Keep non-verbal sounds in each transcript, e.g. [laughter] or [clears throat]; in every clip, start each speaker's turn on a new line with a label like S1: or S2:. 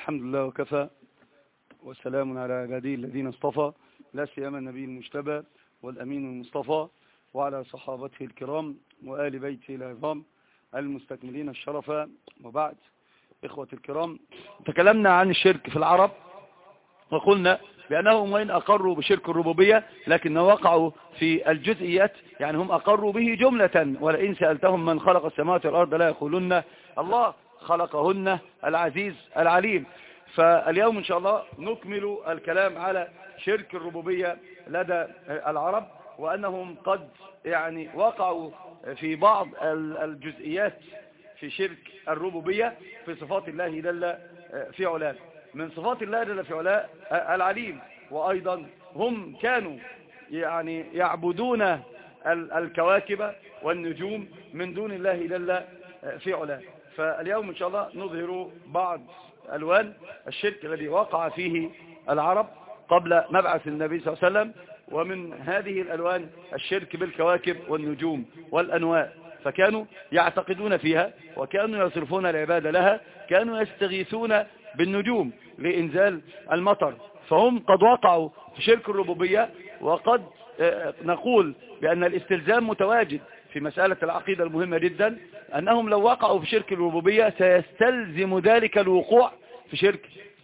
S1: الحمد لله وكفى وسلام على عباده الذين اصطفى لا سيما النبي المجتبى والأمين المصطفى وعلى صحابته الكرام وآل بيته العظام المستكملين الشرف وبعد إخوة الكرام تكلمنا عن الشرك في العرب وقلنا بأنهم وإن أقروا بشرك الربوبية لكن وقعوا في الجزئيات يعني هم أقروا به جملة ولئن سألتهم من خلق السماوات والأرض لا يقولون الله خلقهن العزيز العليم فاليوم إن شاء الله نكمل الكلام على شرك الربوبية لدى العرب وأنهم قد يعني وقعوا في بعض الجزئيات في شرك الربوبية في صفات الله دل في علاه من صفات الله جل في علاه العليم وأيضا هم كانوا يعني يعبدون الكواكب والنجوم من دون الله جل في علاه فاليوم إن شاء الله نظهر بعض ألوان الشرك الذي وقع فيه العرب قبل مبعث النبي صلى الله عليه وسلم ومن هذه الألوان الشرك بالكواكب والنجوم والأنواء فكانوا يعتقدون فيها وكانوا يصرفون العبادة لها كانوا يستغيثون بالنجوم لإنزال المطر فهم قد وقعوا في شرك الربوبية وقد آه، نقول بأن الاستلزام متواجد في مسألة العقيدة المهمة جدا أنهم لو وقعوا في شرك الربوبية سيستلزم ذلك الوقوع في شرك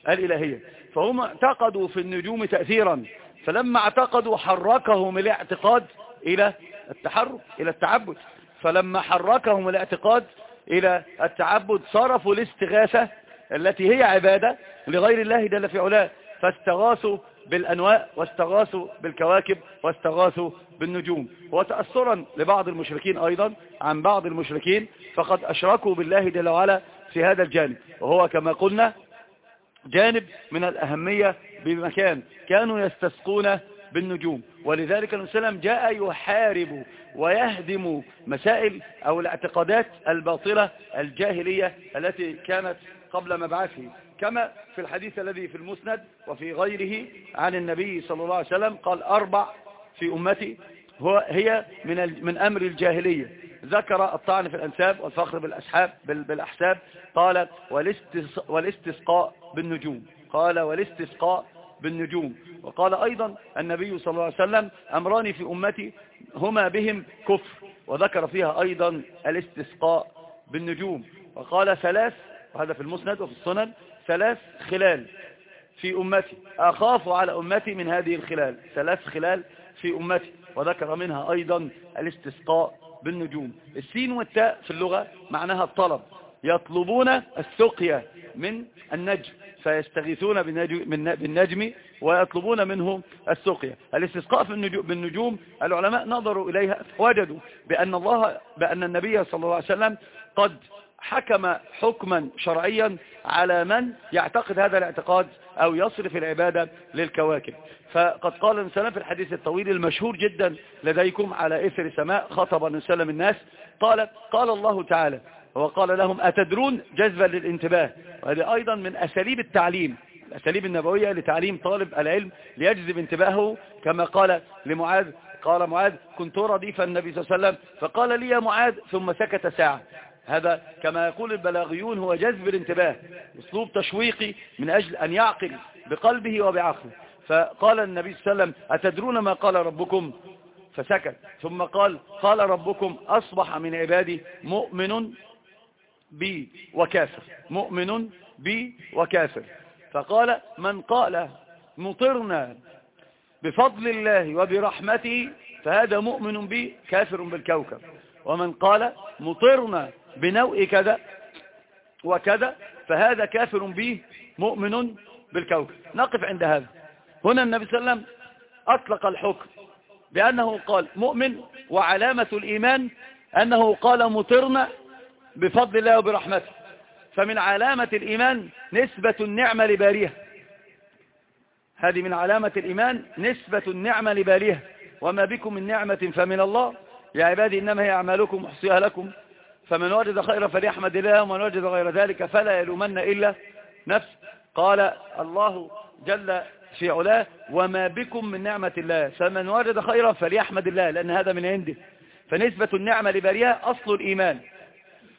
S1: الإلهية فهم اعتقدوا في النجوم تأثيرا فلما اعتقدوا حركهم الاعتقاد إلى التحرك إلى التعبد فلما حركهم الاعتقاد إلى التعبد صرفوا الاستغاثة التي هي عبادة لغير الله جل في علاه فاستغاثوا بالأنواء واستغاثوا بالكواكب واستغاثوا بالنجوم وتأثرا لبعض المشركين أيضا عن بعض المشركين فقد أشركوا بالله جل وعلا في هذا الجانب وهو كما قلنا جانب من الأهمية بمكان كانوا يستسقون بالنجوم ولذلك النبي صلى الله عليه وسلم جاء يحارب ويهدم مسائل أو الاعتقادات الباطلة الجاهلية التي كانت قبل مبعثه كما في الحديث الذي في المسند وفي غيره عن النبي صلى الله عليه وسلم قال أربع في أمتي هو هي من من أمر الجاهلية ذكر الطعن في الأنساب والفخر بالأسحاب بالأحساب قال والاستسقاء بالنجوم قال والاستسقاء بالنجوم وقال أيضا النبي صلى الله عليه وسلم أمران في أمتي هما بهم كفر وذكر فيها أيضا الاستسقاء بالنجوم وقال ثلاث وهذا في المسند وفي السنن ثلاث خلال في أمتي أخاف على أمتي من هذه الخلال ثلاث خلال في أمتي وذكر منها أيضا الاستسقاء بالنجوم السين والتاء في اللغة معناها الطلب يطلبون السقيا من النجم فيستغيثون بالنجم ويطلبون منه السقيا الاستسقاء بالنجوم العلماء نظروا إليها وجدوا بأن, الله بأن النبي صلى الله عليه وسلم قد حكم حكما شرعيا على من يعتقد هذا الاعتقاد أو يصرف العبادة للكواكب فقد قال النسلم في الحديث الطويل المشهور جدا لديكم على إثر السماء خطب النبي صلى الناس قال قال الله تعالى وقال لهم أتدرون جذبا للانتباه وهذه أيضا من أساليب التعليم الأساليب النبوية لتعليم طالب العلم ليجذب انتباهه كما قال لمعاذ قال معاذ كنت رديف النبي صلى الله عليه وسلم فقال لي يا معاذ ثم سكت ساعة هذا كما يقول البلاغيون هو جذب الانتباه اسلوب تشويقي من أجل أن يعقل بقلبه وبعقله فقال النبي صلى الله عليه وسلم أتدرون ما قال ربكم فسكت ثم قال قال ربكم أصبح من عبادي مؤمن بي وكافر مؤمن بي وكافر فقال من قال مطرنا بفضل الله وبرحمته فهذا مؤمن بي كافر بالكوكب ومن قال مطرنا بنوء كذا وكذا فهذا كافر به مؤمن بالكوكب نقف عند هذا هنا النبي صلى الله عليه وسلم أطلق الحكم بأنه قال مؤمن وعلامة الإيمان أنه قال مطرنا بفضل الله وبرحمته فمن علامة الإيمان نسبة النعمة لباريها هذه من علامة الإيمان نسبة النعمة لباريها وما بكم من نعمة فمن الله يا عبادي إنما هي أعمالكم أحصيها لكم فمن وجد خيرا فليحمد الله ومن وجد غير ذلك فلا يلومن إلا نفس قال الله جل في علاه وما بكم من نعمة الله فمن وجد خيرا فليحمد الله لأن هذا من عنده فنسبة النعمة لباريها أصل الإيمان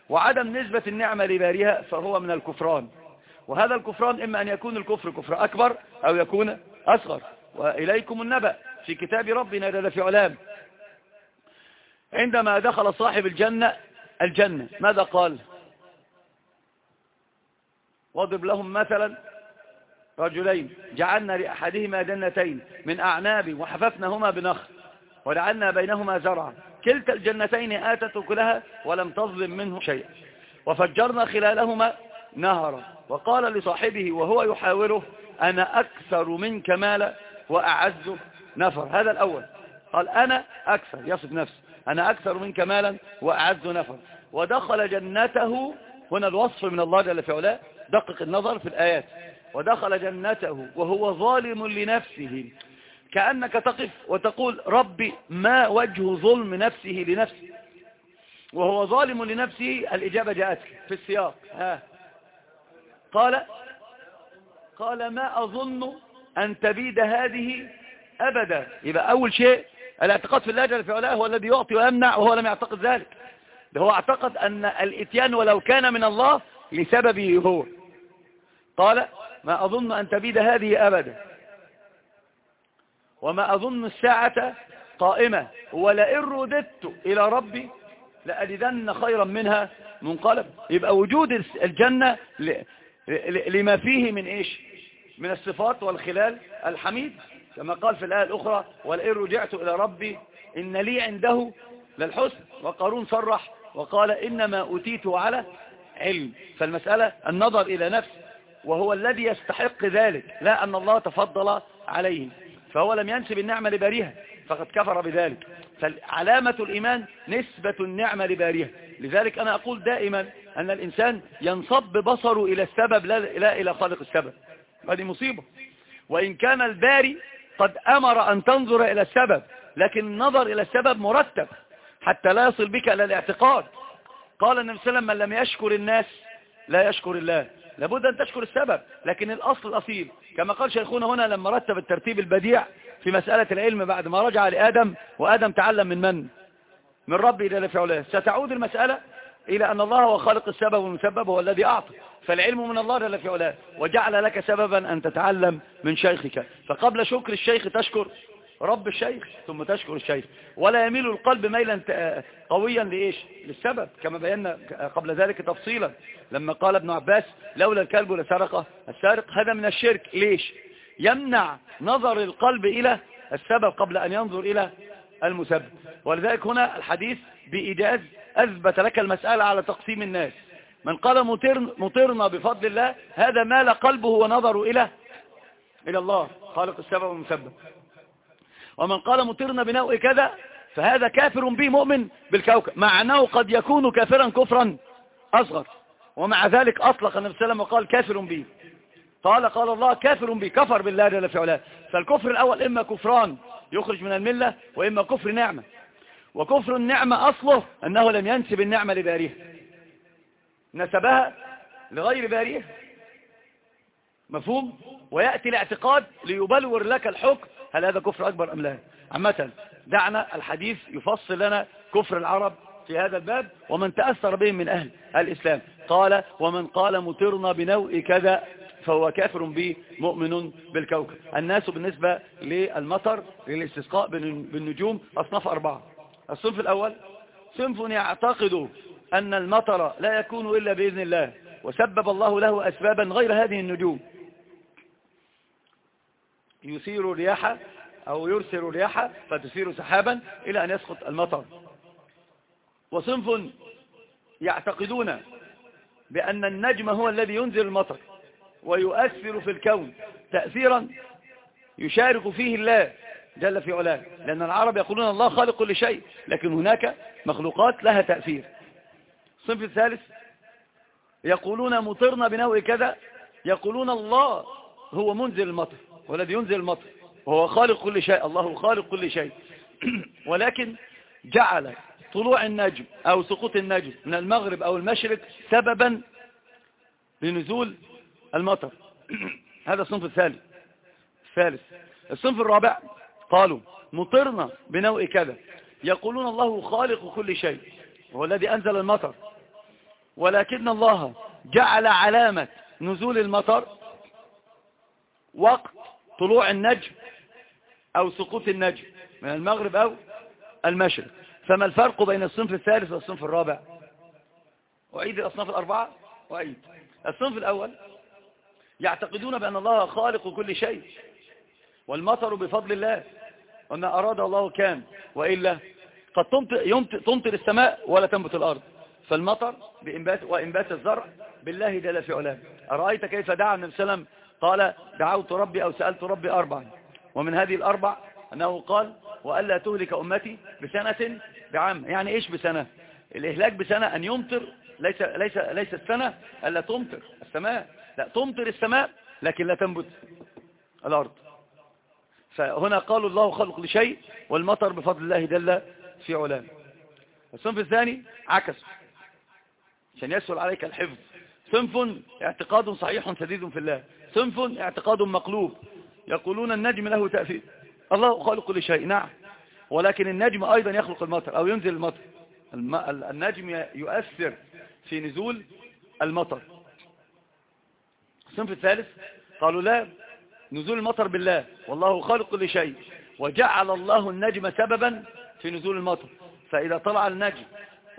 S1: وعدم نسبة النعمة لباريها فهو من الكفران وهذا الكفران إما أن يكون الكفر كفر أكبر أو يكون أصغر وإليكم النبأ في كتاب ربنا جل في علام عندما دخل صاحب الجنة الجنة ماذا قال واضرب لهم مثلا رجلين جعلنا لأحدهما جنتين من أعناب وحففناهما بنخل وجعلنا بينهما زرعا كلتا الجنتين آتت كلها ولم تظلم منه شيئا وفجرنا خلالهما نهرا وقال لصاحبه وهو يحاوره أنا أكثر منك مالا وأعز نفر هذا الأول قال أنا أكثر يصف نفسه أنا أكثر منك مالا وأعز نفر ودخل جنته هنا الوصف من الله جل في علاه دقق النظر في الآيات ودخل جنته وهو ظالم لنفسه كأنك تقف وتقول ربي ما وجه ظلم نفسه لنفسه وهو ظالم لنفسه الإجابة جاءتك في السياق ها قال قال ما أظن أن تبيد هذه أبدا يبقى أول شيء الاعتقاد في الله جل في علاه هو الذي يعطي ويمنع وهو لم يعتقد ذلك ده هو اعتقد أن الاتيان ولو كان من الله لسببه هو قال ما أظن أن تبيد هذه أبدا وما أظن الساعة قائمة ولئن رددت إلى ربي لأجدن خيرا منها منقلب يبقى وجود الجنة لما فيه من إيش من الصفات والخلال الحميد كما قال في الآية الأخرى ولئن رجعت إلى ربي إن لي عنده للحسن وقارون صرح وقال إنما أوتيته على علم فالمسألة النظر إلى نفس وهو الذي يستحق ذلك لا أن الله تفضل عليه فهو لم ينسب النعمة لباريها فقد كفر بذلك فعلامة الإيمان نسبة النعمة لباريها لذلك أنا أقول دائما أن الإنسان ينصب بصره إلى السبب لا إلى خالق السبب هذه مصيبة وإن كان الباري قد أمر أن تنظر إلى السبب لكن النظر إلى السبب مرتب حتى لا يصل بك إلى الاعتقاد قال النبي صلى الله عليه وسلم من لم يشكر الناس لا يشكر الله لابد أن تشكر السبب لكن الأصل الأصيل كما قال شيخونا هنا لما رتب الترتيب البديع في مسألة العلم بعد ما رجع لآدم وآدم تعلم من من من ربي إلى فعله ستعود المسألة إلى أن الله هو خالق السبب والمسبب هو الذي أعطي فالعلم من الله جل في علاه وجعل لك سببا أن تتعلم من شيخك فقبل شكر الشيخ تشكر رب الشيخ ثم تشكر الشيخ ولا يميل القلب ميلا آه، قويا لإيش للسبب كما بينا قبل ذلك تفصيلا لما قال ابن عباس لولا الكلب لسرقه السارق هذا من الشرك ليش يمنع نظر القلب إلى السبب قبل أن ينظر إلى المسبب ولذلك هنا الحديث بإيجاز أثبت لك المسألة على تقسيم الناس من قال مطرنا بفضل الله هذا مال قلبه ونظره إلى إلى الله خالق السبب والمسبب ومن قال مطرنا بنوء كذا فهذا كافر به مؤمن بالكوكب مع أنه قد يكون كافرا كفرا أصغر ومع ذلك أطلق النبي صلى الله عليه وسلم وقال كافر به قال قال الله كافر به كفر بالله جل في علاه فالكفر الأول إما كفران يخرج من الملة وإما كفر نعمة وكفر النعمة أصله أنه لم ينسب النعمة لباريها نسبها لغير باريه مفهوم ويأتي الاعتقاد ليبلور لك الحكم هل هذا كفر أكبر أم لا عامة دعنا الحديث يفصل لنا كفر العرب في هذا الباب ومن تأثر بهم من أهل الإسلام قال ومن قال مطرنا بنوء كذا فهو كافر به مؤمن بالكوكب الناس بالنسبة للمطر للاستسقاء بالنجوم أصناف أربعة الصنف الأول صنف يعتقد أن المطر لا يكون إلا بإذن الله وسبب الله له أسبابا غير هذه النجوم يثير رياحة أو يرسل رياحة فتثير سحابا إلى أن يسقط المطر وصنف يعتقدون بأن النجم هو الذي ينزل المطر ويؤثر في الكون تأثيرا يشارك فيه الله جل في علاه لأن العرب يقولون الله خالق كل شيء لكن هناك مخلوقات لها تأثير الصنف الثالث يقولون مطرنا بنوع كذا يقولون الله هو منزل المطر والذي ينزل المطر وهو خالق كل شيء الله خالق كل شيء [clears throat] ولكن جعل طلوع النجم أو سقوط النجم من المغرب أو المشرق سببا لنزول المطر [clears throat] هذا الصنف الثالث الثالث الصنف الرابع قالوا مطرنا بنوع كذا يقولون الله خالق كل شيء هو الذي أنزل المطر ولكن الله جعل علامة نزول المطر وقت طلوع النجم أو سقوط النجم من المغرب أو المشرق فما الفرق بين الصنف الثالث والصنف الرابع أعيد الأصناف الأربعة وأعيد الصنف الأول يعتقدون بأن الله خالق كل شيء والمطر بفضل الله وما أراد الله كان وإلا قد تمطر, تمطر السماء ولا تنبت الأرض فالمطر بإنبات وإنبات الزرع بالله جل في علاه أرأيت كيف دعا النبي صلى الله عليه وسلم قال دعوت ربي أو سألت ربي أربعا ومن هذه الأربع أنه قال وألا تهلك أمتي بسنة بعام يعني إيش بسنة الإهلاك بسنة أن يمطر ليس, ليس, ليس السنة ألا تمطر السماء لا تمطر السماء لكن لا تنبت الأرض فهنا قالوا الله خلق لشيء والمطر بفضل الله جل في علاه الصنف الثاني عكس عشان يسهل عليك الحفظ صنف اعتقاد صحيح سديد في الله صنف اعتقاد مقلوب يقولون النجم له تأثير الله خالق كل شيء نعم ولكن النجم أيضا يخلق المطر أو ينزل المطر النجم يؤثر في نزول المطر الصنف الثالث قالوا لا نزول المطر بالله والله خالق كل شيء وجعل الله النجم سببا في نزول المطر فإذا طلع النجم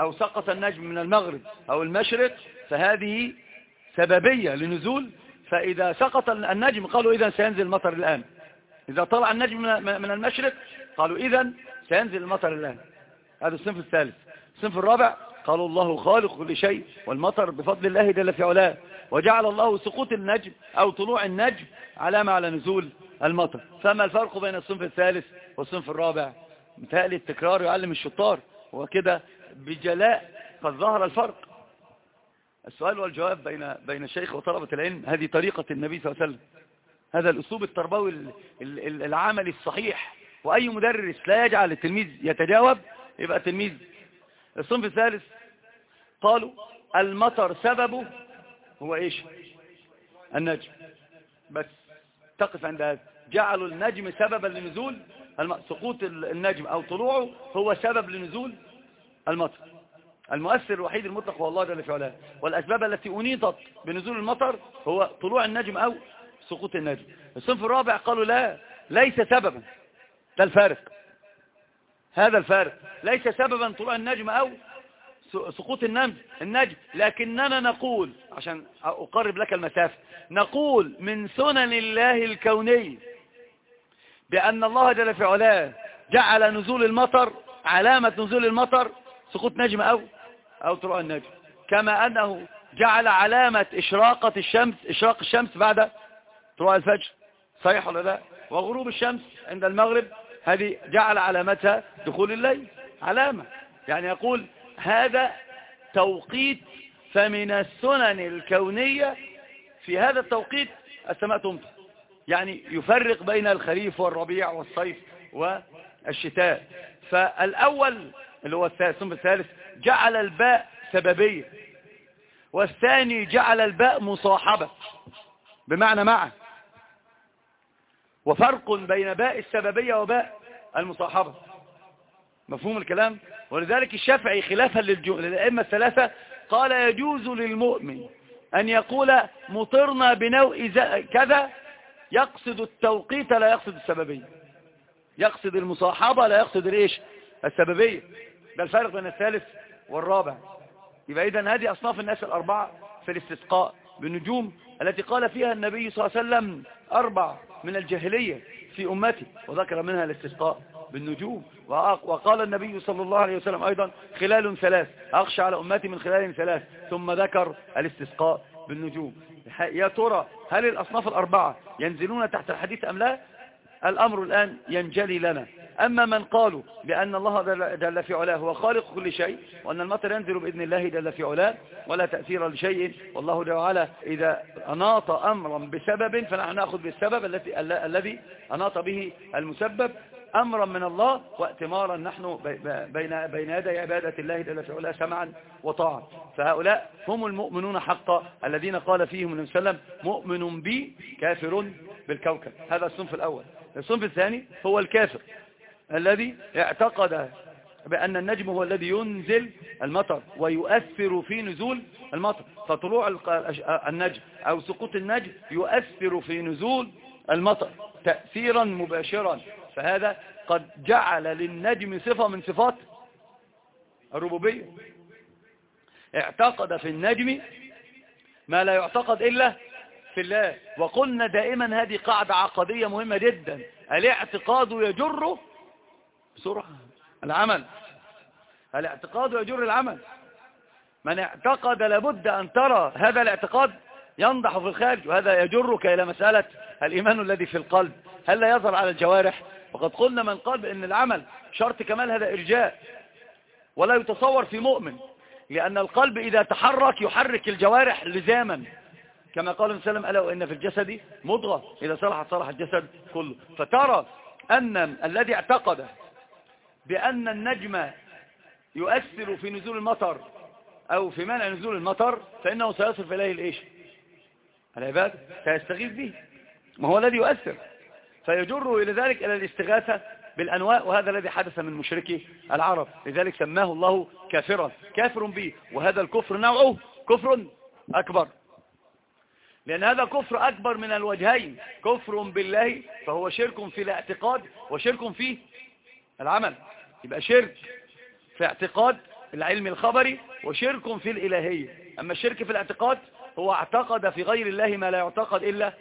S1: أو سقط النجم من المغرب أو المشرق فهذه سببية لنزول فإذا سقط النجم قالوا إذا سينزل المطر الآن إذا طلع النجم من المشرق قالوا إذا سينزل المطر الآن هذا الصنف الثالث الصنف الرابع قالوا الله خالق كل شيء والمطر بفضل الله جل في علاه وجعل الله سقوط النجم أو طلوع النجم علامة على نزول المطر فما الفرق بين الصنف الثالث والصنف الرابع متهيألي التكرار يعلم الشطار وكده بجلاء قد ظهر الفرق السؤال والجواب بين بين الشيخ وطلبة العلم هذه طريقة النبي صلى الله عليه وسلم هذا الأسلوب التربوي العملي الصحيح وأي مدرس لا يجعل التلميذ يتجاوب يبقى التلميذ الصنف الثالث قالوا المطر سببه هو إيش النجم بس تقف عند هذا جعلوا النجم سببا لنزول سقوط النجم أو طلوعه هو سبب لنزول المطر المؤثر الوحيد المطلق هو الله جل في علاه والأسباب التي أنيطت بنزول المطر هو طلوع النجم أو سقوط النجم الصنف الرابع قالوا لا ليس سببا ده الفارق هذا الفارق ليس سببا طلوع النجم أو سقوط النجم النجم لكننا نقول عشان أقرب لك المسافة نقول من سنن الله الكوني بأن الله جل في علاه جعل نزول المطر علامة نزول المطر سقوط نجم أو أو طلوع النجم كما أنه جعل علامة إشراقة الشمس إشراق الشمس بعد طلوع الفجر صحيح ولا لا وغروب الشمس عند المغرب هذه جعل علامتها دخول الليل علامة يعني يقول هذا توقيت فمن السنن الكونية في هذا التوقيت السماء تمطر يعني يفرق بين الخريف والربيع والصيف والشتاء فالأول اللي هو الصنف الثالث جعل الباء سببية والثاني جعل الباء مصاحبة بمعنى معه وفرق بين باء السببية وباء المصاحبة مفهوم الكلام ولذلك الشافعي خلافا للأئمة الثلاثة قال يجوز للمؤمن أن يقول مطرنا بنوء كذا يقصد التوقيت لا يقصد السببية يقصد المصاحبة لا يقصد الإيش السببية ده الفارق بين الثالث والرابع يبقى إذن هذه أصناف الناس الأربعة في الاستسقاء بالنجوم التي قال فيها النبي صلى الله عليه وسلم أربع من الجاهلية في أمتي وذكر منها الاستسقاء بالنجوم وقال النبي صلى الله عليه وسلم أيضا خلال ثلاث أخشى على أمتي من خلال ثلاث ثم ذكر الاستسقاء بالنجوم يا ترى هل الأصناف الأربعة ينزلون تحت الحديث أم لا الأمر الآن ينجلي لنا أما من قالوا بأن الله دل في علاه هو خالق كل شيء وأن المطر ينزل بإذن الله دل في علاه ولا تأثير لشيء والله جل وعلا إذا أناط أمرا بسبب فنحن نأخذ بالسبب التي الذي أناط به المسبب أمرا من الله واتمارا نحن بين بين يدي عبادة الله جل في علاه سمعا وطاعا فهؤلاء هم المؤمنون حقا الذين قال فيهم النبي صلى الله عليه وسلم مؤمن بي كافر بالكوكب هذا الصنف الأول الصنف الثاني هو الكافر الذي اعتقد بأن النجم هو الذي ينزل المطر ويؤثر في نزول المطر فطلوع النجم أو سقوط النجم يؤثر في نزول المطر تأثيرا مباشرا فهذا قد جعل للنجم صفة من صفات الربوبية اعتقد في النجم ما لا يعتقد إلا في الله وقلنا دائما هذه قاعدة عقدية مهمة جدا الاعتقاد يجره بسرعة العمل الاعتقاد يجر العمل من اعتقد لابد أن ترى هذا الاعتقاد ينضح في الخارج وهذا يجرك إلى مسألة الإيمان الذي في القلب هل لا يظهر على الجوارح وقد قلنا من قال بأن العمل شرط كمال هذا إرجاء ولا يتصور في مؤمن لأن القلب إذا تحرك يحرك الجوارح لزاما كما قال النبي صلى الله عليه وسلم ألا وإن في الجسد مضغة إذا صلحت صلح الجسد كله فترى أن الذي اعتقد بأن النجم يؤثر في نزول المطر أو في منع نزول المطر فإنه سيصرف إليه الإيش العباد سيستغيث به ما هو الذي يؤثر فيجره إلى ذلك إلى الاستغاثة بالأنواء وهذا الذي حدث من مشركي العرب لذلك سماه الله كافرا كافر به وهذا الكفر نوعه كفر أكبر لأن هذا كفر أكبر من الوجهين كفر بالله فهو شرك في الاعتقاد وشرك في العمل يبقى شرك في اعتقاد العلم الخبري وشرك في الإلهية أما الشرك في الاعتقاد هو اعتقد في غير الله ما لا يعتقد إلا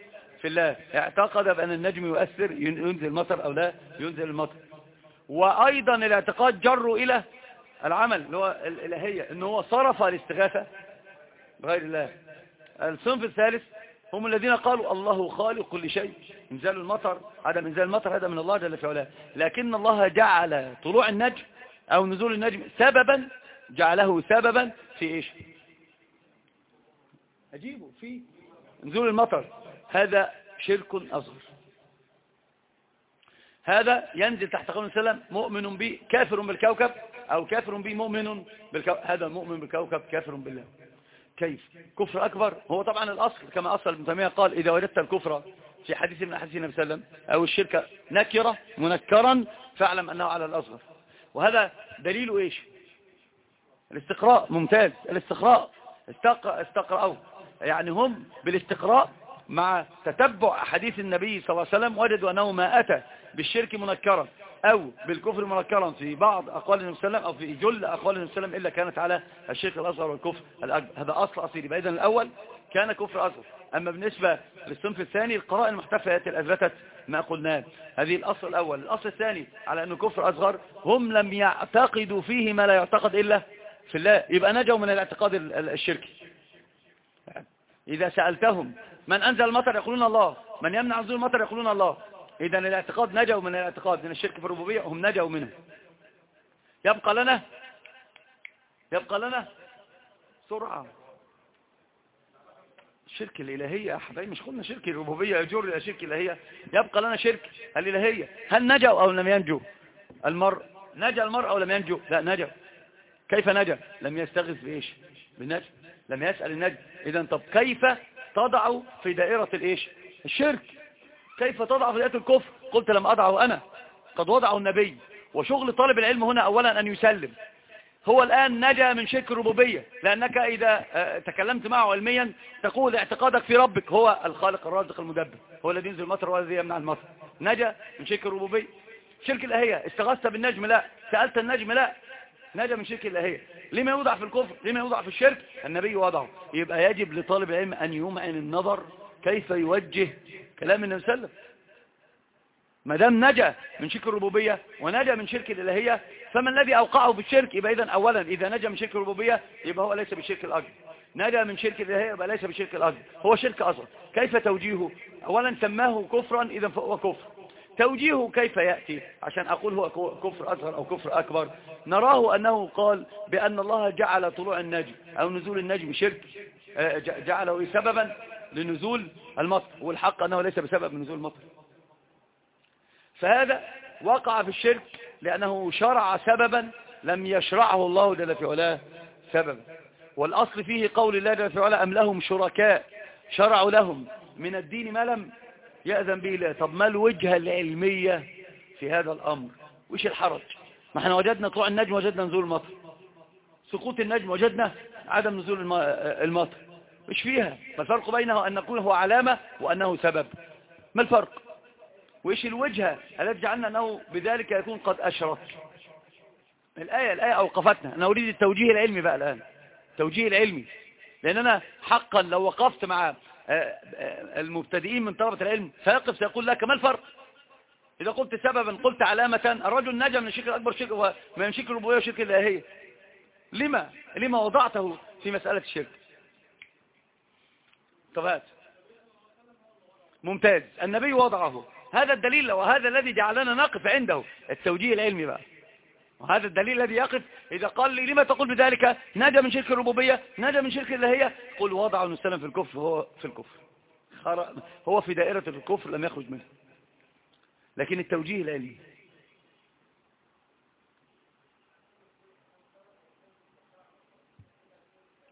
S1: في الله اعتقد بأن النجم يؤثر ينزل المطر أو لا ينزل المطر وأيضا الاعتقاد جره إلى العمل اللي هو الإلهية إن هو صرف الاستغاثة بغير الله الصنف الثالث هم الذين قالوا الله خالق كل شيء انزال المطر عدم انزال المطر هذا من الله جل في علاه لكن الله جعل طلوع النجم او نزول النجم سببا جعله سببا في ايش اجيبه في نزول المطر هذا شرك اصغر هذا ينزل تحت قول السلام مؤمن بي كافر بالكوكب او كافر بي مؤمن بالكوكب هذا مؤمن بالكوكب كافر بالله كيف كفر أكبر هو طبعا الأصل كما أصل ابن تيمية قال إذا وجدت الكفر في حديث من أحاديث النبي صلى الله عليه وسلم أو الشركة نكرة منكرا فاعلم أنه على الأصغر وهذا دليله إيش الاستقراء ممتاز الاستقراء استقرأوا يعني هم بالاستقراء مع تتبع حديث النبي صلى الله عليه وسلم وجدوا أنه ما أتى بالشرك منكرا أو بالكفر منكرا في بعض أقوال النبي صلى الله عليه وسلم أو في جل أقوال النبي صلى الله عليه وسلم إلا كانت على الشرك الأصغر والكفر الأكبر هذا أصل أصيل يبقى إذن الأول كان كفر أصغر أما بالنسبة للصنف الثاني القراءة المحتفلة التي أثبتت ما قلناه هذه الأصل الأول الأصل الثاني على أنه كفر أصغر هم لم يعتقدوا فيه ما لا يعتقد إلا في الله يبقى نجوا من الاعتقاد الشركي إذا سألتهم من أنزل المطر يقولون الله من يمنع نزول المطر يقولون الله إذا الاعتقاد نجوا من الاعتقاد من الشرك في الربوبية هم نجوا منه يبقى لنا يبقى لنا سرعة الشرك الإلهية يا حبايبي مش قلنا شرك الربوبية يجر إلى شرك الإلهية يبقى لنا شرك الإلهية هل نجوا أو لم ينجوا المرء نجا المرء أو لم ينجوا لا نجا كيف نجا لم يستغذ بإيش بالنجم لم يسأل النجم إذا طب كيف تضع في دائرة الإيش الشرك كيف تضعف في الكفر قلت لم أضعه أنا قد وضعه النبي وشغل طالب العلم هنا أولا أن يسلم هو الآن نجا من شرك الربوبية لأنك إذا آه، تكلمت معه علميا تقول اعتقادك في ربك هو الخالق الرازق المدبر هو الذي ينزل المطر والذي يمنع المطر نجا من شرك الربوبية شرك الأهية استغاثت بالنجم لا سألت النجم لا نجا من شرك الأهية لما يوضع في الكفر لما يوضع في الشرك النبي وضعه يبقى يجب لطالب العلم أن يمعن النظر كيف يوجه كلام النبي صلى الله عليه وسلم ما دام نجا من شرك الربوبية ونجا من شرك الإلهية فما الذي أوقعه في الشرك يبقى اذا أولا إذا نجا من شرك الربوبية يبقى هو ليس بالشرك الأكبر نجا من شرك الإلهية يبقى ليس بالشرك الأكبر هو شرك أصغر كيف توجيهه أولا سماه كفرا إذا فهو كفر توجيهه كيف يأتي عشان أقول هو كفر أصغر أو كفر أكبر نراه أنه قال بأن الله جعل طلوع النجم أو نزول النجم شرك آه، جعله سببا لنزول المطر والحق أنه ليس بسبب نزول المطر فهذا وقع في الشرك لأنه شرع سببا لم يشرعه الله جل في علاه سببا والأصل فيه قول الله جل في علاه أم لهم شركاء شرعوا لهم من الدين ما لم يأذن به الله طب ما الوجهة العلمية في هذا الأمر وش الحرج ما احنا وجدنا طلوع النجم وجدنا نزول المطر سقوط النجم وجدنا عدم نزول المطر مش فيها ما الفرق بينه أن نقول هو علامة وأنه سبب ما الفرق وإيش الوجهة التي جعلنا أنه بذلك يكون قد أشرك الآية الآية أوقفتنا أنا أريد التوجيه العلمي بقى الآن التوجيه العلمي لأن أنا حقا لو وقفت مع آه، آه، المبتدئين من طلبة العلم سيقف سيقول لك ما الفرق إذا قلت سببا قلت علامة الرجل نجا من الشرك الأكبر شرك من شرك الربوية وشرك الإلهية لما لما وضعته في مسألة الشرك اتفقت ممتاز النبي وضعه هذا الدليل وهذا الذي جعلنا نقف عنده التوجيه العلمي بقى وهذا الدليل الذي يقف إذا قال لي لما تقول بذلك نجا من شرك الربوبية نجا من شرك اللهية قل وضع نسلم في الكفر هو في الكفر هو في دائرة الكفر لم يخرج منها لكن التوجيه العلمي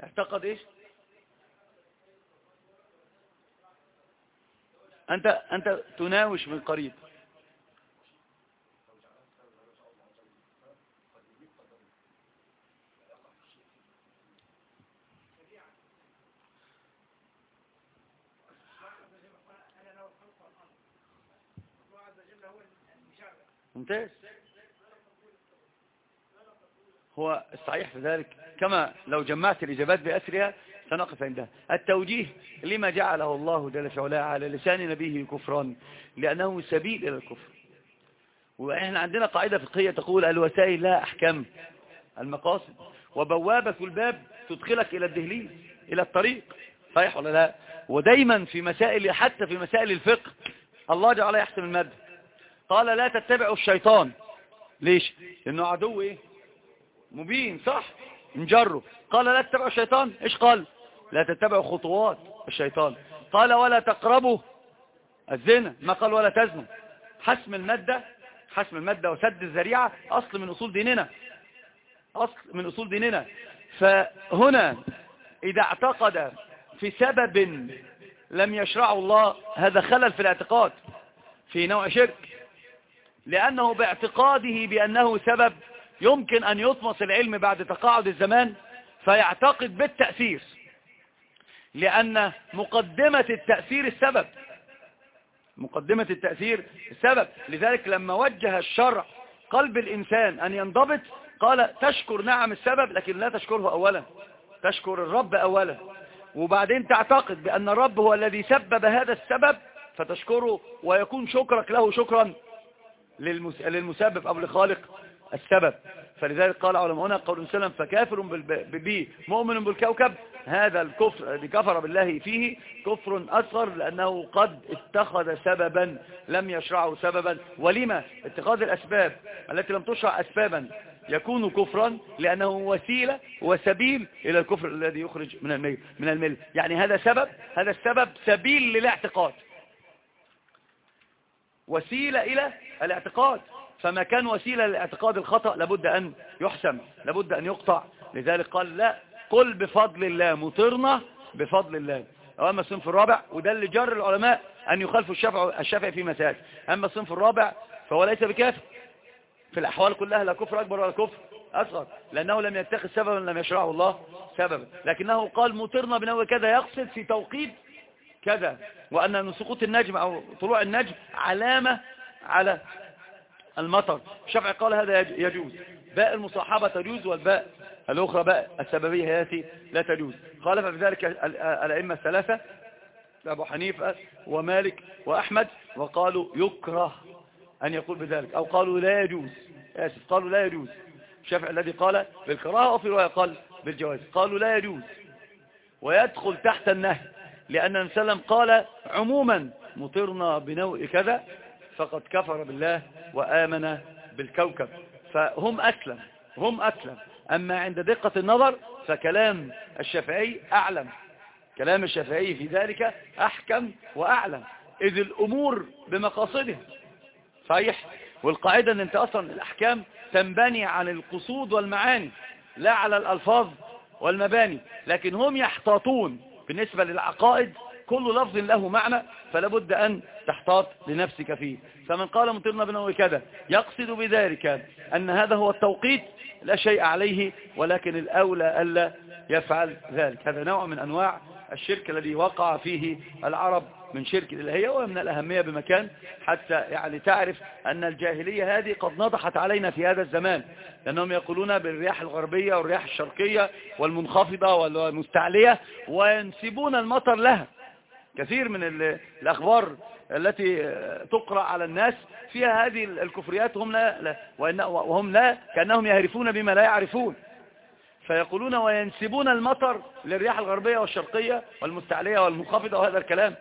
S1: اعتقد ايش أنت, أنت تناوش من قريب ممتاز هو الصحيح في ذلك كما لو جمعت الإجابات بأسرها سنقف عندها التوجيه لما جعله الله جل وعلا على لسان نبيه كفرا لأنه سبيل إلى الكفر وإحنا عندنا قاعدة فقهية تقول الوسائل لا أحكام المقاصد وبوابة الباب تدخلك إلى الدهليز إلى الطريق صحيح ولا لا ودايما في مسائل حتى في مسائل الفقه الله جعل يحسم المد قال لا تتبعوا الشيطان ليش لأنه عدو إيه مبين صح نجره قال لا تتبعوا الشيطان إيش قال لا تتبعوا خطوات الشيطان قال ولا تقربوا الزنا ما قال ولا تزنوا حسم المادة حسم المادة وسد الذريعة أصل من أصول ديننا أصل من أصول ديننا فهنا إذا اعتقد في سبب لم يشرعه الله هذا خلل في الاعتقاد في نوع شرك لأنه باعتقاده بأنه سبب يمكن أن يطمس العلم بعد تقاعد الزمان فيعتقد بالتأثير لأن مقدمة التأثير السبب مقدمة التأثير السبب لذلك لما وجه الشرع قلب الإنسان أن ينضبط قال تشكر نعم السبب لكن لا تشكره أولا تشكر الرب أولا وبعدين تعتقد بأن الرب هو الذي سبب هذا السبب فتشكره ويكون شكرك له شكرا للمسبب أو لخالق السبب فلذلك قال علماؤنا قول سلم فكافر به مؤمن بالكوكب هذا الكفر كفر بالله فيه كفر أصغر لأنه قد اتخذ سببا لم يشرعه سببا ولما اتخاذ الأسباب التي لم تشرع أسبابا يكون كفرا لأنه وسيلة وسبيل إلى الكفر الذي يخرج من الميل, من الميل يعني هذا سبب هذا السبب سبيل للاعتقاد وسيلة إلى الاعتقاد فما كان وسيلة لاعتقاد الخطأ لابد أن يحسم لابد أن يقطع لذلك قال لا قل بفضل الله مطرنا بفضل الله أما الصنف الرابع وده اللي جر العلماء أن يخالفوا الشافعي الشفع في مساج أما الصنف الرابع فهو ليس بكافر في الأحوال كلها لا كفر أكبر ولا كفر أصغر لأنه لم يتخذ سببا لم يشرعه الله سببا لكنه قال مطرنا بنوى كذا يقصد في توقيت كذا وأن سقوط النجم أو طلوع النجم علامة على المطر الشافعي قال هذا يجوز باء المصاحبة تجوز والباء الأخرى باء السببية هذه لا تجوز خالف في ذلك الأئمة الثلاثة أبو حنيفة ومالك وأحمد وقالوا يكره أن يقول بذلك أو قالوا لا يجوز آسف قالوا لا يجوز الشافعي الذي قال بالكراهة وفي رواية قال بالجواز قالوا لا يجوز ويدخل تحت النهي لأن النبي صلى الله عليه وسلم قال عموما مطرنا بنوء كذا فقد كفر بالله وآمن بالكوكب فهم أسلم هم أسلم أما عند دقة النظر فكلام الشافعي أعلم كلام الشافعي في ذلك أحكم وأعلم إذ الأمور بمقاصدها صحيح والقاعدة أن أنت أصلا الأحكام تنبني على القصود والمعاني لا على الألفاظ والمباني لكن هم يحتاطون بالنسبة للعقائد كل لفظ له معنى فلا بد أن تحتاط لنفسك فيه فمن قال مطرنا بن كذا يقصد بذلك أن هذا هو التوقيت لا شيء عليه ولكن الأولى ألا يفعل ذلك هذا نوع من أنواع الشرك الذي وقع فيه العرب من شرك الإلهية ومن الأهمية بمكان حتى يعني تعرف أن الجاهلية هذه قد نضحت علينا في هذا الزمان لأنهم يقولون بالرياح الغربية والرياح الشرقية والمنخفضة والمستعلية وينسبون المطر لها كثير من الأخبار التي تقرأ على الناس فيها هذه الكفريات هم لا, لا وهم لا كأنهم يهرفون بما لا يعرفون فيقولون وينسبون المطر للرياح الغربية والشرقية والمستعلية والمنخفضة وهذا الكلام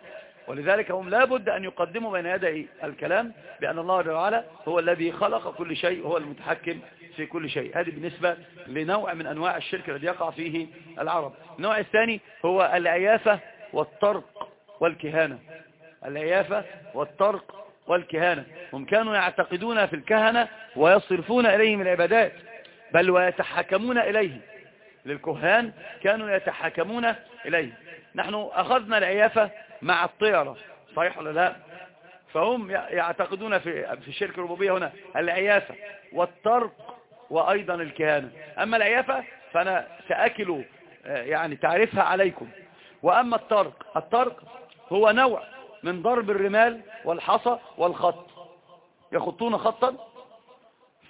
S1: ولذلك هم لابد أن يقدموا بين يدي الكلام بأن الله جل وعلا هو الذي خلق كل شيء هو المتحكم في كل شيء هذه بالنسبة لنوع من أنواع الشرك الذي يقع فيه العرب النوع الثاني هو العيافة والطرد والكهانة العيافة والطرق والكهانة هم كانوا يعتقدون في الكهنة ويصرفون إليهم العبادات بل ويتحكمون إليهم للكهان كانوا يتحكمون إليه نحن أخذنا العيافة مع الطيرة صحيح ولا لا فهم يعتقدون في في الشرك الربوبية هنا العيافة والطرق وأيضا الكهانة أما العيافة فأنا سأكل آه، يعني تعرفها عليكم وأما الطرق الطرق هو نوع من ضرب الرمال والحصى والخط يخطون خطا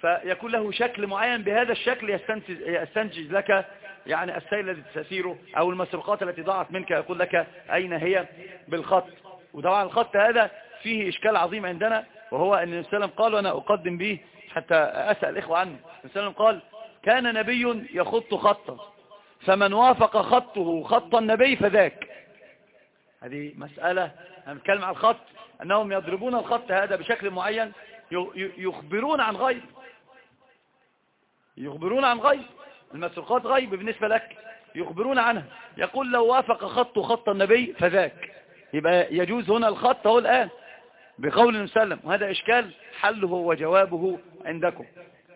S1: فيكون له شكل معين بهذا الشكل يستنتج لك يعني السيل الذي تسيره أو المسروقات التي ضاعت منك يقول لك أين هي بالخط وطبعا الخط هذا فيه إشكال عظيم عندنا وهو أن النبي قال وأنا أقدم به حتى أسأل الإخوة عنه النبي قال كان نبي يخط خطا فمن وافق خطه خط النبي فذاك هذه مسألة هنتكلم عن الخط أنهم يضربون الخط هذا بشكل معين يخبرون عن غيب يخبرون عن غيب المسروقات غيب بالنسبة لك يخبرون عنها يقول لو وافق خط خط النبي فذاك يبقى يجوز هنا الخط هو الآن بقول المسلم وهذا إشكال حله وجوابه عندكم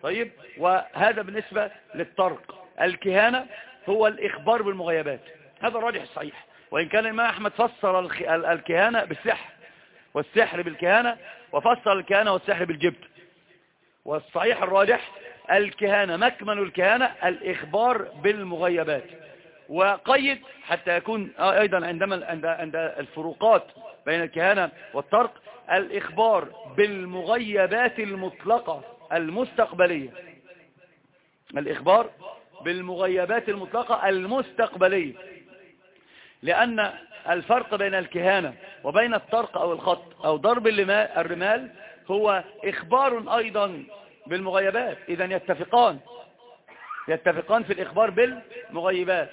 S1: طيب وهذا بالنسبة للطرق الكهانة هو الإخبار بالمغيبات هذا الراجح الصحيح وإن كان الإمام أحمد فسر الكهانة بالسحر والسحر بالكهانة وفسر الكهانة والسحر بالجبت والصحيح الراجح الكهانة مكمن الكهانة الإخبار بالمغيبات وقيد حتى يكون أيضا عندما عند الفروقات بين الكهانة والترك الإخبار بالمغيبات المطلقة المستقبلية الإخبار بالمغيبات المطلقة المستقبلية لأن الفرق بين الكهانة وبين الطرق أو الخط أو ضرب الرمال هو إخبار أيضا بالمغيبات إذا يتفقان يتفقان في الإخبار بالمغيبات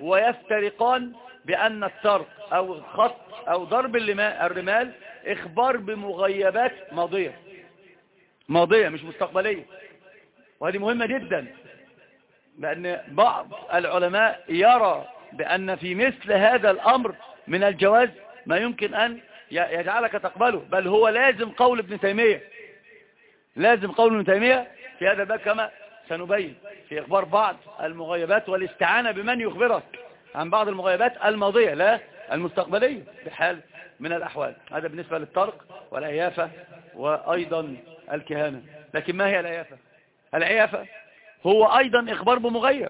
S1: ويفترقان بأن الطرق أو الخط أو ضرب الرمال إخبار بمغيبات ماضية ماضية مش مستقبلية وهذه مهمة جدا لأن بعض العلماء يرى بأن في مثل هذا الأمر من الجواز ما يمكن أن يجعلك تقبله بل هو لازم قول ابن تيمية لازم قول ابن تيمية في هذا الباب كما سنبين في إخبار بعض المغيبات والاستعانة بمن يخبرك عن بعض المغيبات الماضية لا المستقبلية بحال من الأحوال هذا بالنسبة للطرق والعيافة وأيضا الكهانة لكن ما هي العيافة؟ العيافة هو أيضا إخبار بمغيب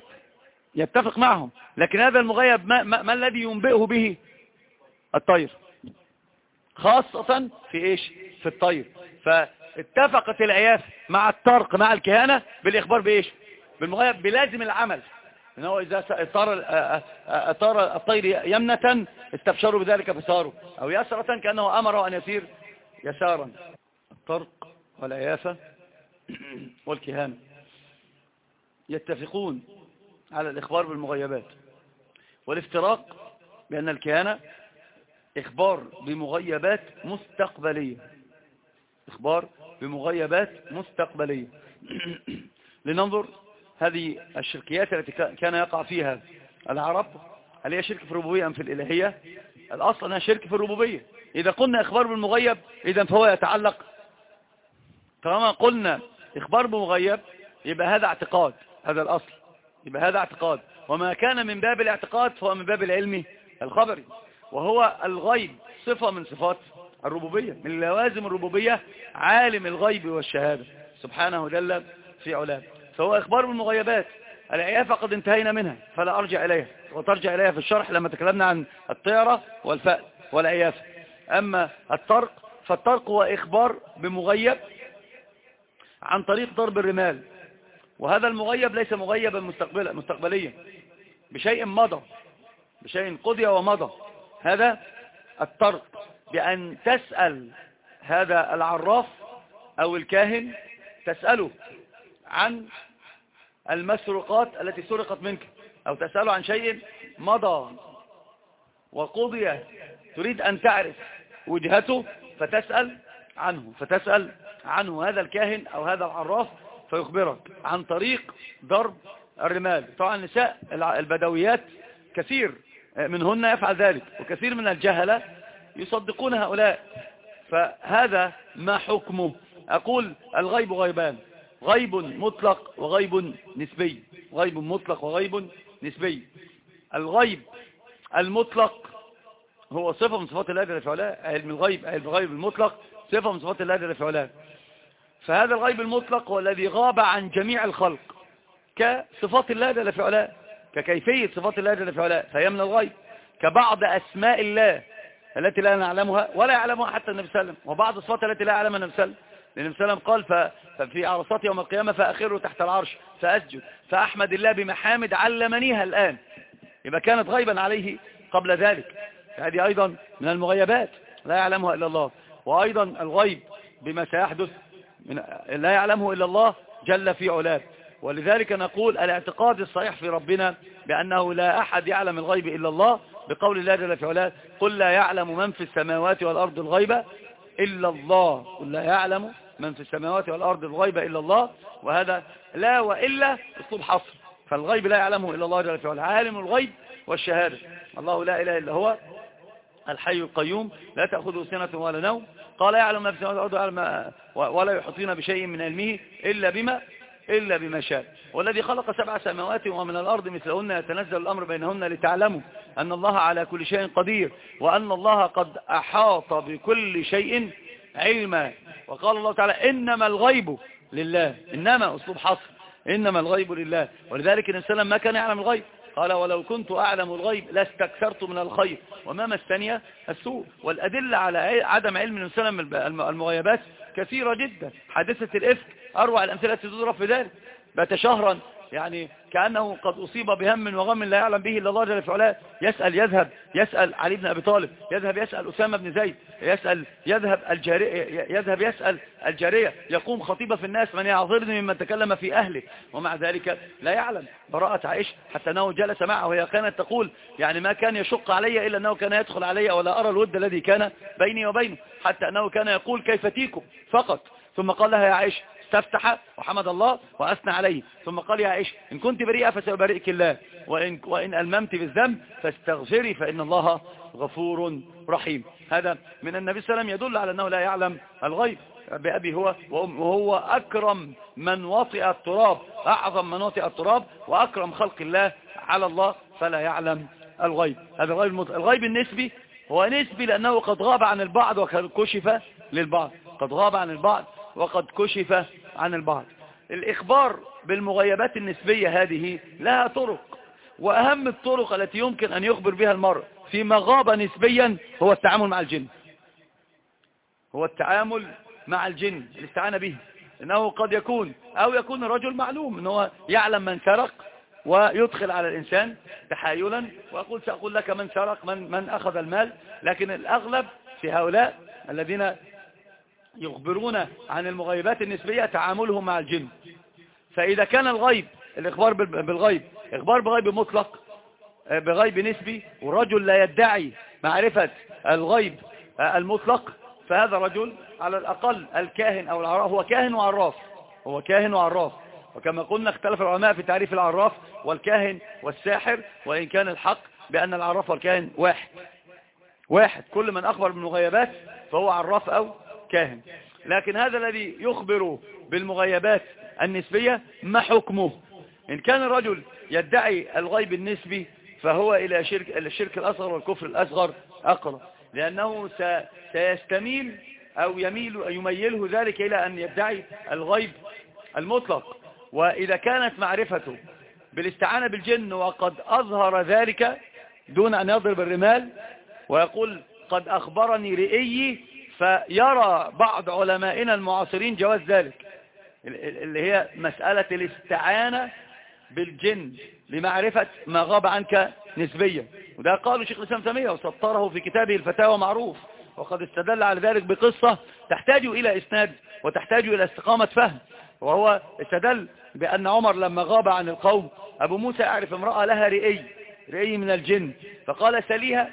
S1: يتفق معهم لكن هذا المغيب ما, ما, ما الذي ينبئه به الطير خاصة في ايش في الطير فاتفقت العياف مع الطرق مع الكهانة بالاخبار بايش بالمغيب بلازم العمل انه اذا اطار اطار الطير يمنة استبشروا بذلك فساروا او يسرة كأنه امره ان يسير يسارا الطرق والعيافة [clears throat] والكهانة يتفقون على الإخبار بالمغيبات والافتراق بأن الكهانة إخبار بمغيبات مستقبلية إخبار بمغيبات مستقبلية [clears throat] لننظر هذه الشركيات التي كان يقع فيها العرب هل هي شرك في الربوبية أم في الإلهية الأصل أنها شرك في الربوبية إذا قلنا إخبار بالمغيب إذا فهو يتعلق طالما قلنا إخبار بمغيب يبقى هذا اعتقاد هذا الأصل يبقى هذا اعتقاد وما كان من باب الاعتقاد فهو من باب العلم الخبري وهو الغيب صفة من صفات الربوبية من لوازم الربوبية عالم الغيب والشهادة سبحانه جل في علاه فهو إخبار بالمغيبات العيافة قد انتهينا منها فلا أرجع إليها وترجع إليها في الشرح لما تكلمنا عن الطيرة والفأل والعيافة أما الطرق فالطرق هو إخبار بمغيب عن طريق ضرب الرمال وهذا المغيب ليس مغيبا مستقبلا مستقبليا بشيء مضى بشيء قضي ومضى هذا الطرق بأن تسأل هذا العراف أو الكاهن تسأله عن المسروقات التي سرقت منك أو تسأله عن شيء مضى وقضي تريد أن تعرف وجهته فتسأل عنه فتسأل عنه هذا الكاهن أو هذا العراف فيخبرك عن طريق ضرب الرمال طبعا النساء البدويات كثير آه، منهن يفعل ذلك وكثير من الجهلة يصدقون هؤلاء فهذا ما حكمه أقول الغيب غيبان غيب مطلق وغيب نسبي غيب مطلق وغيب نسبي الغيب المطلق هو صفة من صفات الله جل في علاه علم الغيب علم الغيب المطلق صفة من صفات الله جل في علاه فهذا الغيب المطلق هو الذي غاب عن جميع الخلق كصفات الله جل في علاه ككيفية صفات الله جل في علاه فهي من الغيب كبعض أسماء الله التي لا نعلمها ولا يعلمها حتى النبي صلى الله عليه وسلم وبعض الصفات التي لا يعلمها النبي صلى الله عليه وسلم قال ففي عرصات يوم القيامة فأخره تحت العرش فأسجد فأحمد الله بمحامد علمنيها الآن يبقى كانت غيبا عليه قبل ذلك هذه أيضا من المغيبات لا يعلمها إلا الله وأيضا الغيب بما سيحدث لا يعلمه إلا الله جل في علاه ولذلك نقول الاعتقاد الصحيح في ربنا بأنه لا أحد يعلم الغيب إلا الله بقول الله جل في علاه قل لا يعلم من في السماوات والأرض الغيب إلا الله قل لا يعلم من في السماوات والأرض الغيب إلا الله وهذا لا وإلا اسلوب حصر فالغيب لا يعلمه إلا الله جل في علاه عالم الغيب والشهادة الله لا إله إلا هو الحي القيوم لا تأخذه سنة ولا نوم قال يعلم ما في السماوات والارض ولا يحيطون بشيء من علمه الا بما إلا بما شاء والذي خلق سبع سماوات ومن الأرض مثلهن يتنزل الأمر بينهن لتعلموا أن الله على كل شيء قدير وأن الله قد أحاط بكل شيء علما وقال الله تعالى إنما الغيب لله إنما أسلوب حصر إنما الغيب لله ولذلك الإنسان ما كان يعلم الغيب قال ولو كنت أعلم الغيب لاستكثرت من الخير وما الثانية السوء والأدلة على عدم علم النبي المغيبات كثيرة جدا حادثة الإفك أروع الأمثلة تضرب في ذلك بات شهرا يعني كأنه قد أصيب بهم وغم لا يعلم به إلا الله جل فعلا يسأل يذهب يسأل علي بن أبي طالب يذهب يسأل أسامة بن زيد يسأل يذهب الجارية يذهب يسأل الجارية يقوم خطيبة في الناس من يعذرني ممن تكلم في أهله ومع ذلك لا يعلم براءة عائشة حتى أنه جلس معه وهي كانت تقول يعني ما كان يشق علي إلا أنه كان يدخل علي ولا أرى الود الذي كان بيني وبينه حتى أنه كان يقول كيف تيكم فقط ثم قال لها يا عائشة استفتح وحمد الله وأثنى عليه ثم قال يا عائشة إن كنت بريئة فسأبرئك الله وإن, وإن ألممت بالذنب فاستغفري فإن الله غفور رحيم هذا من النبي صلى الله عليه وسلم يدل على أنه لا يعلم الغيب بأبي هو وأم وهو أكرم من وطئ التراب أعظم من وطئ التراب وأكرم خلق الله على الله فلا يعلم الغيب هذا الغيب, الغيب النسبي هو نسبي لأنه قد غاب عن البعض وقد كشف للبعض قد غاب عن البعض وقد كشف عن البعض الإخبار بالمغيبات النسبية هذه لها طرق وأهم الطرق التي يمكن أن يخبر بها المرء في مغابة نسبيا هو التعامل مع الجن هو التعامل مع الجن الاستعانة به إنه قد يكون أو يكون الرجل معلوم أنه يعلم من سرق ويدخل على الإنسان تحايلا وأقول سأقول لك من سرق من, من أخذ المال لكن الأغلب في هؤلاء الذين يخبرون عن المغيبات النسبية تعاملهم مع الجن فإذا كان الغيب الإخبار بالغيب إخبار بغيب مطلق آه، بغيب نسبي والرجل لا يدعي معرفة الغيب آه، المطلق فهذا رجل على الأقل الكاهن أو العراف هو كاهن وعراف هو كاهن وعراف وكما قلنا اختلف العلماء في تعريف العراف والكاهن والساحر وإن كان الحق بأن العراف والكاهن واحد واحد كل من أخبر بالمغيبات فهو عراف أو كاهن لكن هذا الذي يخبر بالمغيبات النسبية ما حكمه إن كان الرجل يدعي الغيب النسبي فهو إلى شرك الشرك الأصغر والكفر الأصغر أقرب لأنه سيستميل أو يميل يميله ذلك إلى أن يدعي الغيب المطلق وإذا كانت معرفته بالاستعانة بالجن وقد أظهر ذلك دون أن يضرب الرمال ويقول قد أخبرني رئيي فيرى بعض علمائنا المعاصرين جواز ذلك اللي هي مسألة الاستعانة بالجن لمعرفة ما غاب عنك نسبيا وده قاله شيخ الإسلام تيمية وسطره في كتابه الفتاوى معروف وقد استدل على ذلك بقصة تحتاج إلى إسناد وتحتاج إلى استقامة فهم وهو استدل بأن عمر لما غاب عن القوم أبو موسى يعرف امرأة لها رئي رئي من الجن فقال سليها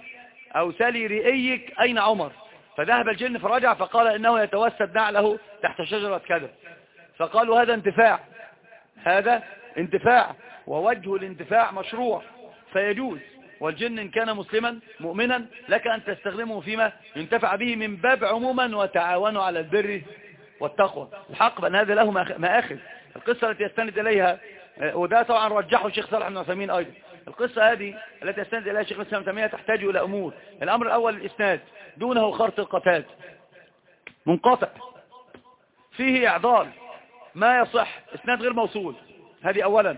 S1: أو سلي رئيك أين عمر فذهب الجن فرجع فقال إنه يتوسد نعله تحت شجرة كذا فقالوا هذا انتفاع هذا انتفاع ووجه الانتفاع مشروع فيجوز والجن إن كان مسلما مؤمنا لك أن تستخدمه فيما ينتفع به من باب عموما وتعاونوا على البر والتقوى الحق بأن هذا له مآخذ القصة التي يستند إليها وده آه، طبعا رجحه الشيخ صالح بن عثيمين أيضا القصة هذه التي يستند إليها الشيخ صالح بن عثمين تحتاج إلى أمور الأمر الأول الإسناد دونه خرط القتاد منقطع فيه إعضال ما يصح اسناد غير موصول هذه أولا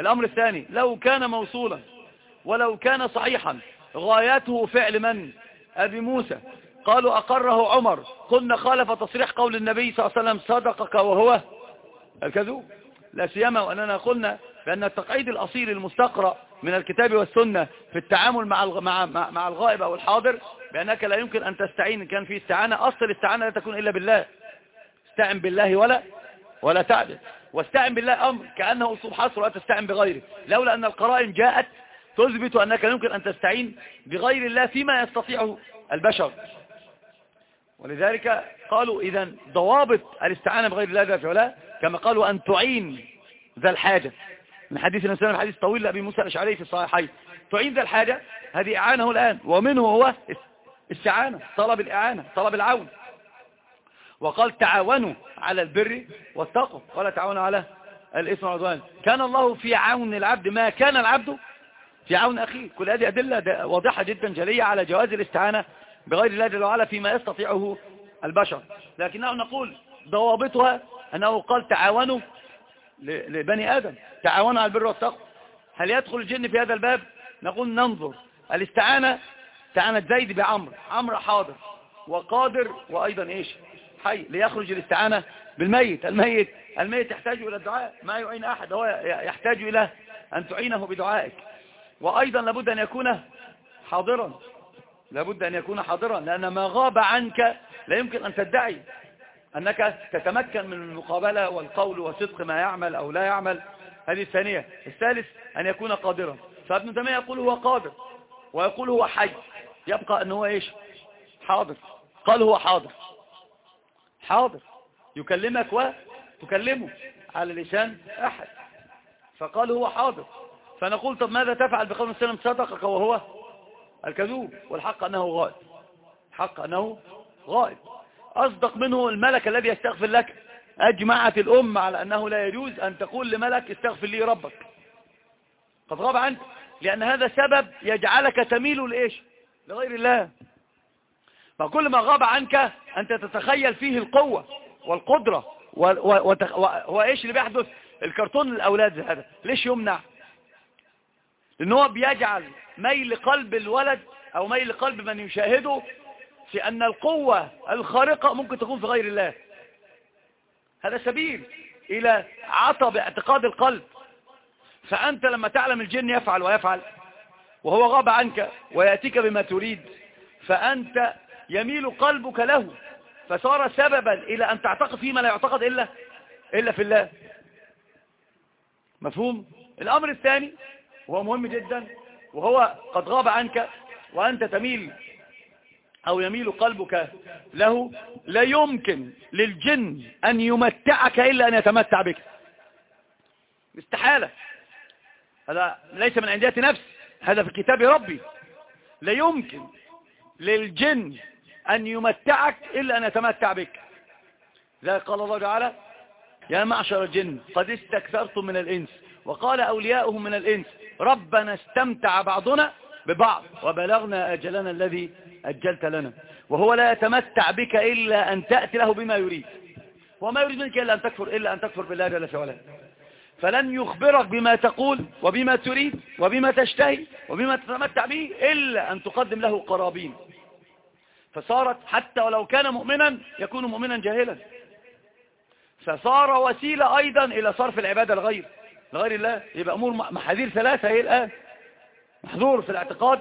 S1: الأمر الثاني لو كان موصولا ولو كان صحيحا غايته فعل من أبي موسى قالوا أقره عمر قلنا خالف تصريح قول النبي صلى الله عليه وسلم صدقك وهو الكذوب لا سيما وأننا قلنا بأن التقعيد الأصيل المستقرأ من الكتاب والسنة في التعامل مع مع مع الغائب أو الحاضر بأنك لا يمكن أن تستعين إن كان في استعانة أصل الاستعانة لا تكون إلا بالله استعن بالله ولا ولا تعبد واستعن بالله أمر كأنه أصول حصر ولا تستعن بغيره لولا أن القرائن جاءت تثبت أنك يمكن أن تستعين بغير الله فيما يستطيعه البشر ولذلك قالوا إذا ضوابط الاستعانة بغير الله ذات علا كما قالوا أن تعين ذا الحاجة من حديث الإنسان حديث طويل لأبي موسى الأشعري في الصحيحين تعين ذا الحاجة هذه إعانه الآن ومنه هو استعانة طلب الإعانة طلب العون وقال تعاونوا على البر والتقوى ولا تعاونوا على الإثم والعدوان كان الله في عون العبد ما كان العبد في عون أخيه كل هذه أدلة واضحة جدا جلية على جواز الاستعانة بغير الله جل وعلا فيما يستطيعه البشر لكنه نقول ضوابطها أنه قال تعاونوا لبني آدم تعاونوا على البر والتقوى هل يدخل الجن في هذا الباب نقول ننظر الاستعانة استعانة زيد بعمر عمر حاضر وقادر وأيضا إيش حي ليخرج الاستعانة بالميت الميت الميت يحتاج إلى الدعاء ما يعين أحد هو يحتاج إلى أن تعينه بدعائك وأيضا لابد أن يكون حاضرا لابد أن يكون حاضرا لأن ما غاب عنك لا يمكن أن تدعي أنك تتمكن من المقابلة والقول وصدق ما يعمل أو لا يعمل هذه الثانية الثالث أن يكون قادرا فابن تيمية يقول هو قادر ويقول هو حي يبقى أن هو إيش حاضر قال هو حاضر حاضر يكلمك وتكلمه على لسان أحد فقال هو حاضر فنقول طب ماذا تفعل بقول السلام صدقك وهو الكذوب والحق أنه غائب حق أنه غائب أصدق منه الملك الذي يستغفر لك أجمعت الأمة على أنه لا يجوز أن تقول لملك استغفر لي ربك قد غاب عنك لأن هذا سبب يجعلك تميل لإيش لغير الله فكل ما غاب عنك أنت تتخيل فيه القوة والقدرة وإيش اللي بيحدث الكرتون للأولاد هذا ليش يمنع لأن هو بيجعل ميل قلب الولد أو ميل قلب من يشاهده في أن القوة الخارقة ممكن تكون في غير الله هذا سبيل إلى عطب اعتقاد القلب فأنت لما تعلم الجن يفعل ويفعل وهو غاب عنك ويأتيك بما تريد فأنت يميل قلبك له فصار سببا إلى أن تعتقد فيما لا يعتقد إلا, إلا في الله مفهوم الأمر الثاني وهو مهم جدا وهو قد غاب عنك وأنت تميل أو يميل قلبك له لا يمكن للجن أن يمتعك إلا أن يتمتع بك استحالة هذا ليس من عندية نفس هذا في كتاب ربي لا يمكن للجن أن يمتعك إلا أن يتمتع بك ذلك قال الله تعالى يا معشر الجن قد استكثرتم من الإنس وقال أولياؤهم من الإنس ربنا استمتع بعضنا ببعض وبلغنا أجلنا الذي أجلت لنا وهو لا يتمتع بك إلا أن تأتي له بما يريد وما يريد منك إلا أن تكفر, إلا أن تكفر بالله جل وعلا فلن يخبرك بما تقول وبما تريد وبما تشتهي وبما تتمتع به إلا أن تقدم له قرابين فصارت حتى ولو كان مؤمنا يكون مؤمنا جاهلا فصار وسيلة أيضا إلى صرف العبادة لغير لغير الله يبقى أمور محاذير ثلاثة هي الآن محذور في الاعتقاد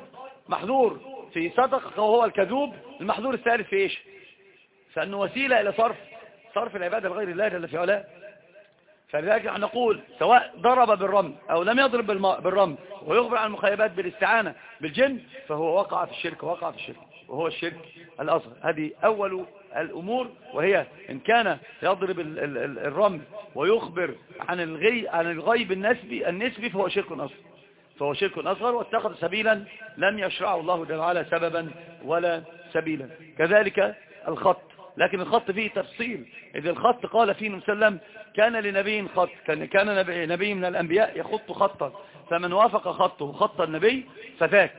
S1: محذور في صدق وهو الكذوب المحذور الثالث في ايش فانه وسيلة الى صرف صرف العبادة لغير الله جل في علاه فلذلك نحن نقول سواء ضرب بالرمل او لم يضرب بالرمل ويخبر عن المخيبات بالاستعانة بالجن فهو وقع في الشرك وقع في الشرك وهو الشرك الأصغر هذه أول الأمور وهي إن كان يضرب الرمل ويخبر عن الغي عن الغيب النسبي النسبي فهو شرك أصغر فهو شرك أصغر واتخذ سبيلا لم يشرعه الله جل وعلا سببا ولا سبيلا كذلك الخط لكن الخط فيه تفصيل إذ الخط قال فيه وسلم كان لنبي خط كان, كان نبي, نبي من الأنبياء يخط خطا فمن وافق خطه خط النبي فذاك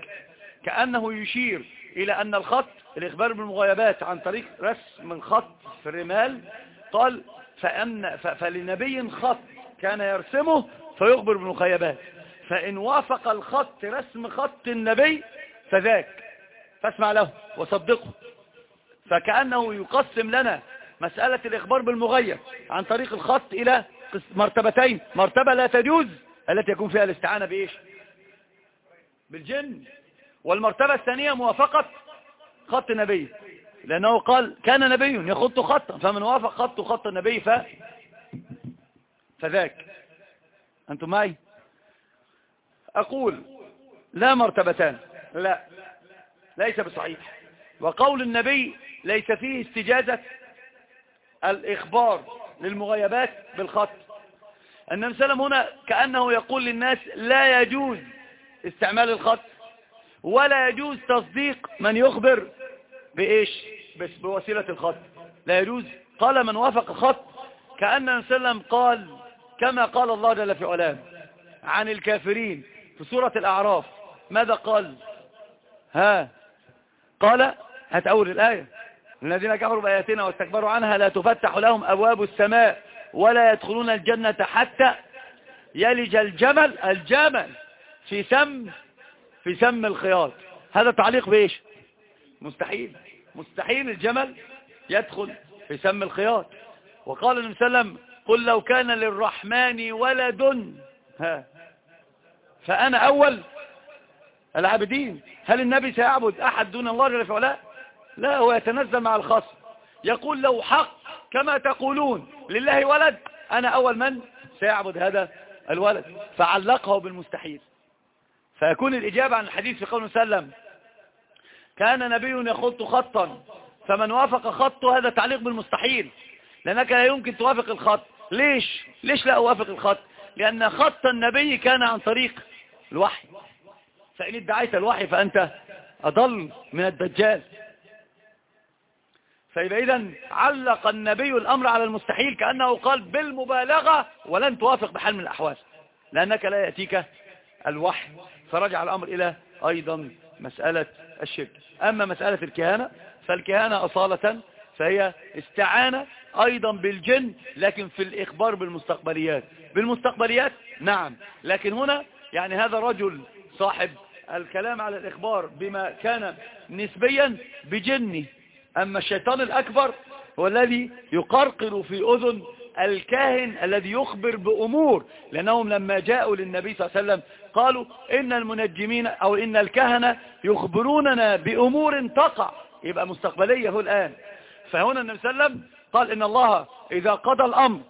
S1: كأنه يشير إلى أن الخط الإخبار بالمغيبات عن طريق رسم الخط في الرمال قال فأن فلنبي خط كان يرسمه فيخبر بالمغيبات فإن وافق الخط رسم خط النبي فذاك فاسمع له وصدقه فكأنه يقسم لنا مسألة الإخبار بالمغير عن طريق الخط إلى مرتبتين مرتبة لا تجوز التي يكون فيها الاستعانة بإيش بالجن والمرتبة الثانية موافقة خط النبي لأنه قال كان نبي يخط خطا فمن وافق خط خط النبي ف... فذاك أنتم معي أقول لا مرتبتان لا ليس بصحيح وقول النبي ليس فيه استجازة الإخبار للمغيبات بالخط النبي صلى الله عليه وسلم هنا كأنه يقول للناس لا يجوز استعمال الخط ولا يجوز تصديق من يخبر بإيش بس بوسيلة الخط لا يجوز قال من وافق الخط كأن النبي صلى الله عليه وسلم قال كما قال الله جل في علام عن الكافرين في سورة الأعراف ماذا قال ها قال هات أول الآية الذين كفروا بآياتنا واستكبروا عنها لا تفتح لهم أبواب السماء ولا يدخلون الجنة حتى يلج الجمل الجمل في سم في سم الخياط هذا تعليق بإيش مستحيل مستحيل الجمل يدخل في سم الخياط وقال النبي صلى الله عليه وسلم قل لو كان للرحمن ولد ها فأنا أول العابدين هل النبي سيعبد أحد دون الله جل وعلا لا هو يتنزل مع الخاص يقول لو حق كما تقولون لله ولد أنا أول من سيعبد هذا الولد فعلقه بالمستحيل فيكون الإجابة عن الحديث في قوله وسلم كان نبي يخط خطا فمن وافق خطه هذا تعليق بالمستحيل لأنك لا يمكن توافق الخط ليش ليش لا أوافق الخط لأن خط النبي كان عن طريق الوحي فإن ادعيت الوحي فأنت أضل من الدجال فإذا إذا علق النبي الأمر على المستحيل كأنه قال بالمبالغة ولن توافق بحال من الأحوال لأنك لا يأتيك الوحي فرجع الأمر إلى أيضا مسألة الشرك أما مسألة الكهانة فالكهانة أصالة فهي استعانة أيضا بالجن لكن في الإخبار بالمستقبليات بالمستقبليات نعم لكن هنا يعني هذا رجل صاحب الكلام على الإخبار بما كان نسبيا بجني أما الشيطان الأكبر هو الذي يقرقر في أذن الكاهن الذي يخبر بأمور لأنهم لما جاءوا للنبي صلى الله عليه وسلم قالوا إن المنجمين أو إن الكهنة يخبروننا بأمور تقع يبقى مستقبلية هو الآن فهنا النبي صلى الله عليه وسلم قال إن الله إذا قضى الأمر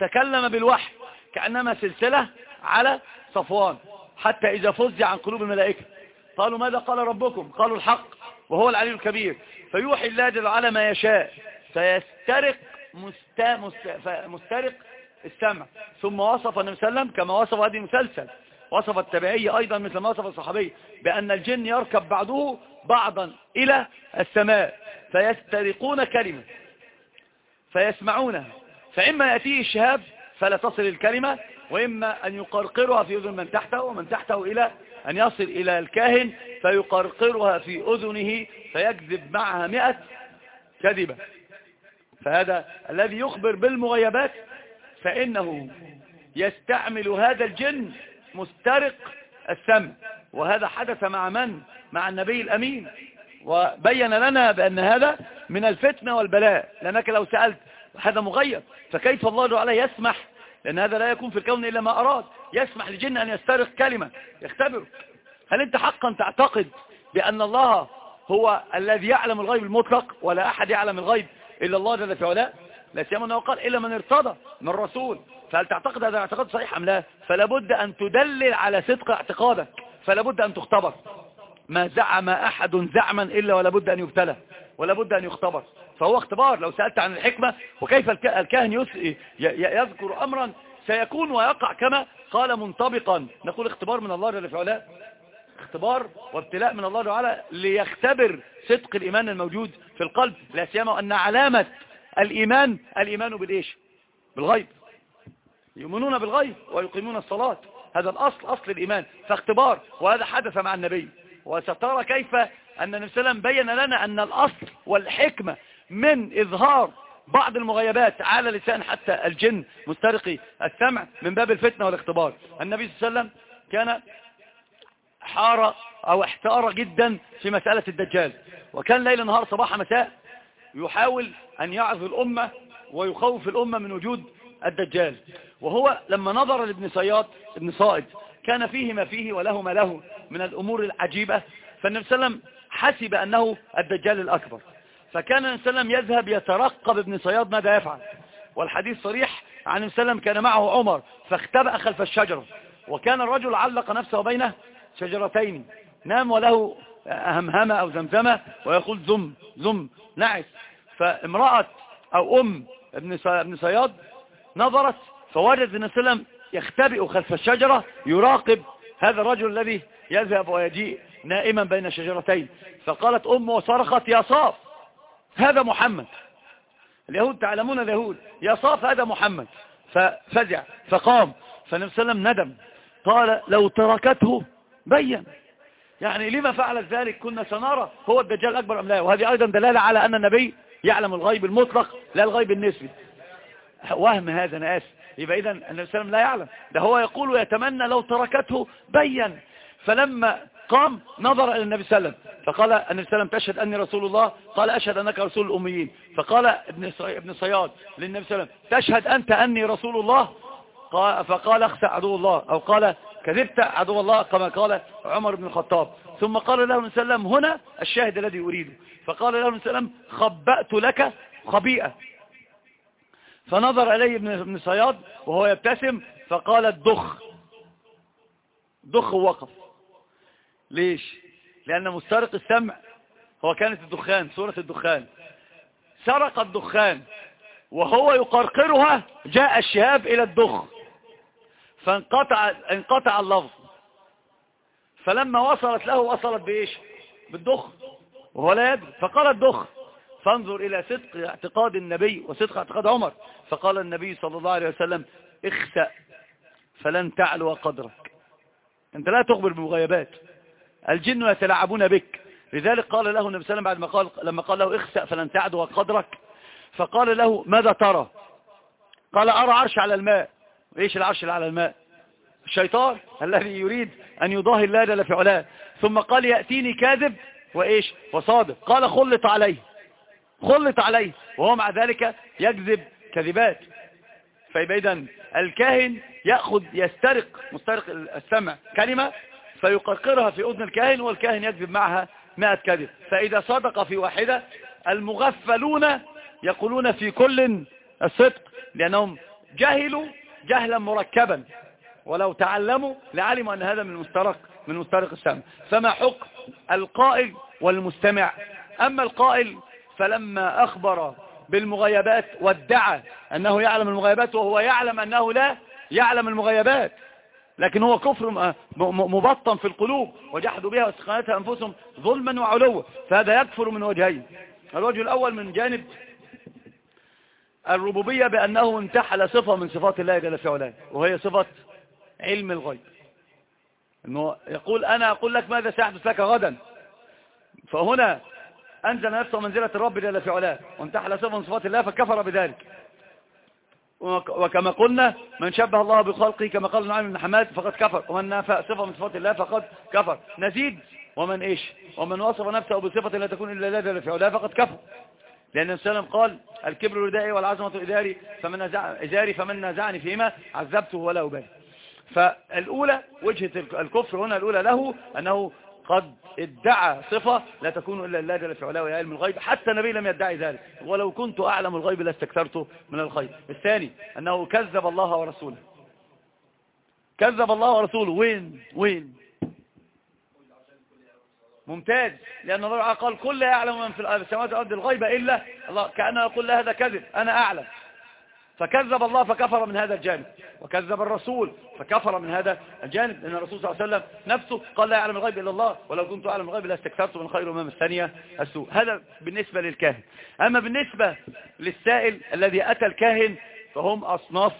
S1: تكلم بالوحي كأنما سلسلة على صفوان حتى إذا فزع عن قلوب الملائكة قالوا ماذا قال ربكم قالوا الحق وهو العلي الكبير فيوحي الله جل وعلا ما يشاء فيسترق مست... مست... مسترق السمع ثم وصف النبي صلى الله عليه وسلم كما وصف هذه المسلسل وصف التبعية أيضا مثل ما وصف الصحابي بأن الجن يركب بعضه بعضا إلى السماء فيسترقون كلمة فيسمعونها فإما يأتيه الشهاب فلا تصل الكلمة وإما أن يقرقرها في أذن من تحته ومن تحته إلى أن يصل إلى الكاهن فيقرقرها في أذنه فيكذب معها مئة كذبة فهذا الذي يخبر بالمغيبات فإنه يستعمل هذا الجن مسترق السم وهذا حدث مع من؟ مع النبي الأمين وبين لنا بأن هذا من الفتنة والبلاء لأنك لو سألت هذا مغيب فكيف الله عليه يسمح لأن هذا لا يكون في الكون إلا ما أراد يسمح لجن أن يسترق كلمة يختبره هل أنت حقا تعتقد بأن الله هو الذي يعلم الغيب المطلق ولا أحد يعلم الغيب إلا الله جل في علاء لا سيما أنه قال إلا من ارتضى من رسول فهل تعتقد هذا الاعتقاد صحيح أم لا فلا بد أن تدلل على صدق اعتقادك فلا بد أن تختبر ما زعم أحد زعما إلا ولا بد أن يبتلى ولا بد أن يختبر فهو اختبار لو سألت عن الحكمة وكيف الكاهن يذكر أمرا سيكون ويقع كما قال منطبقا نقول اختبار من الله جل في اختبار وابتلاء من الله تعالى ليختبر صدق الإيمان الموجود في القلب لا سيما أن علامة الإيمان الإيمان بالإيش بالغيب يؤمنون بالغيب ويقيمون الصلاة هذا الأصل أصل الإيمان فاختبار وهذا حدث مع النبي وسترى كيف أن النبي صلى الله عليه وسلم بين لنا أن الأصل والحكمة من إظهار بعض المغيبات على لسان حتى الجن مسترقي السمع من باب الفتنة والاختبار النبي صلى الله عليه وسلم كان حار أو احتار جدا في مسألة الدجال وكان ليل نهار صباح مساء يحاول أن يعظ الأمة ويخوف الأمة من وجود الدجال وهو لما نظر لابن صياد ابن صائد كان فيه ما فيه وله ما له من الأمور العجيبة فالنبي صلى الله عليه وسلم حسب أنه الدجال الأكبر فكان النبي صلى الله عليه وسلم يذهب يترقب ابن صياد ماذا يفعل والحديث صريح عن النبي صلى الله عليه وسلم كان معه عمر فاختبأ خلف الشجرة وكان الرجل علق نفسه بين شجرتين نام وله همهمة أو زمزمة ويقول زم زم نعس فامرأة أو أم ابن صياد نظرت فوجد النبي صلى الله عليه وسلم يختبئ خلف الشجرة يراقب هذا الرجل الذي يذهب ويجيء نائما بين شجرتين فقالت أمه وصرخت يا صاف هذا محمد اليهود تعلمون اليهود يا صاف هذا محمد ففزع فقام فالنبي صلى الله عليه وسلم ندم قال لو تركته بين يعني لما فعلت ذلك كنا سنرى هو الدجال أكبر أم لا وهذه أيضا دلالة على أن النبي يعلم الغيب المطلق لا الغيب النسبي وهم هذا أنا آسف يبقى إذا النبي صلى الله عليه وسلم لا يعلم ده هو يقول ويتمنى لو تركته بين فلما قام نظر إلى النبي صلى الله عليه وسلم فقال النبي صلى الله عليه وسلم تشهد أني رسول الله قال أشهد أنك رسول الأميين فقال ابن ابن صياد للنبي صلى الله عليه وسلم تشهد أنت أني رسول الله قال فقال اخسع عدو الله أو قال كذبت عدو الله كما قال عمر بن الخطاب ثم قال له النبي صلى الله عليه وسلم هنا الشاهد الذي أريده فقال له النبي صلى الله عليه وسلم خبأت لك خبيئة فنظر إليه ابن صياد وهو يبتسم فقال الدخ دخ وقف ليش لأن مسترق السمع هو كانت الدخان سورة الدخان سرق الدخان وهو يقرقرها جاء الشهاب إلى الدخ فانقطع انقطع اللفظ فلما وصلت له وصلت بإيش بالدخ وهو لا يدري فقال الدخ فانظر إلى صدق اعتقاد النبي وصدق اعتقاد عمر فقال النبي صلى الله عليه وسلم اخسأ فلن تعلو قدرك انت لا تخبر بمغيبات الجن يتلاعبون بك لذلك قال له النبي صلى الله عليه وسلم بعد ما قال لما قال له اخسأ فلن تعدو قدرك فقال له ماذا ترى قال أرى عرش على الماء إيش العرش اللي على الماء الشيطان الذي يريد أن يضاهي الله جل في علاه ثم قال يأتيني كاذب وإيش وصادق قال خلط عليه خلط عليه وهو مع ذلك يكذب كذبات فيبقى الكاهن يأخذ يسترق مسترق السمع كلمة فيقرقرها في أذن الكاهن والكاهن يكذب معها مئة كذب فإذا صدق في واحدة المغفلون يقولون في كل الصدق لأنهم جهلوا جهلا مركبا ولو تعلموا لعلموا أن هذا من مسترق من مسترق السمع فما حكم القائل والمستمع أما القائل فلما أخبر بالمغيبات وادعى أنه يعلم المغيبات وهو يعلم أنه لا يعلم المغيبات لكن هو كفر آه، مبطن في القلوب وجحدوا بها واستقالتها أنفسهم ظلما وعلوا فهذا يكفر من وجهين الوجه الأول من جانب الربوبية بأنه انتحل صفة من صفات الله جل في علاه وهي صفة علم الغيب أنه يقول أنا أقول لك ماذا سيحدث لك غدا فهنا أنزل نفسه منزلة الرب جل في علاه وانتحل صفة من صفات الله فكفر بذلك وكما قلنا من شبه الله بخلقه كما قال نعيم بن حماد فقد كفر ومن صفة من صفات الله فقد كفر نزيد ومن إيش ومن وصف نفسه بصفة لا تكون إلا جل في علاه فقد كفر لأن السلام قال الكبر الردائي والعظمة الإداري فمن إزاري فمن نازعني فيهما عذبته ولا أبالي فالأولى وجهة الكفر هنا الأولى له أنه قد ادعى صفة لا تكون إلا الله جل في علاه ويا علم الغيب حتى النبي لم يدعي ذلك ولو كنت أعلم الغيب لاستكثرته من الخير الثاني أنه كذب الله ورسوله كذب الله ورسوله وين وين ممتاز لأن الله قال كل يعلم من في السماوات والأرض الغيب إلا الله كأنه يقول هذا كذب أنا أعلم فكذب الله فكفر من هذا الجانب وكذب الرسول فكفر من هذا الجانب لأن الرسول صلى الله عليه وسلم نفسه قال لا يعلم الغيب إلا الله ولو كنت أعلم الغيب لاستكثرت من خير أمام الثانية السوء هذا بالنسبة للكاهن أما بالنسبة للسائل الذي أتى الكاهن فهم أصناف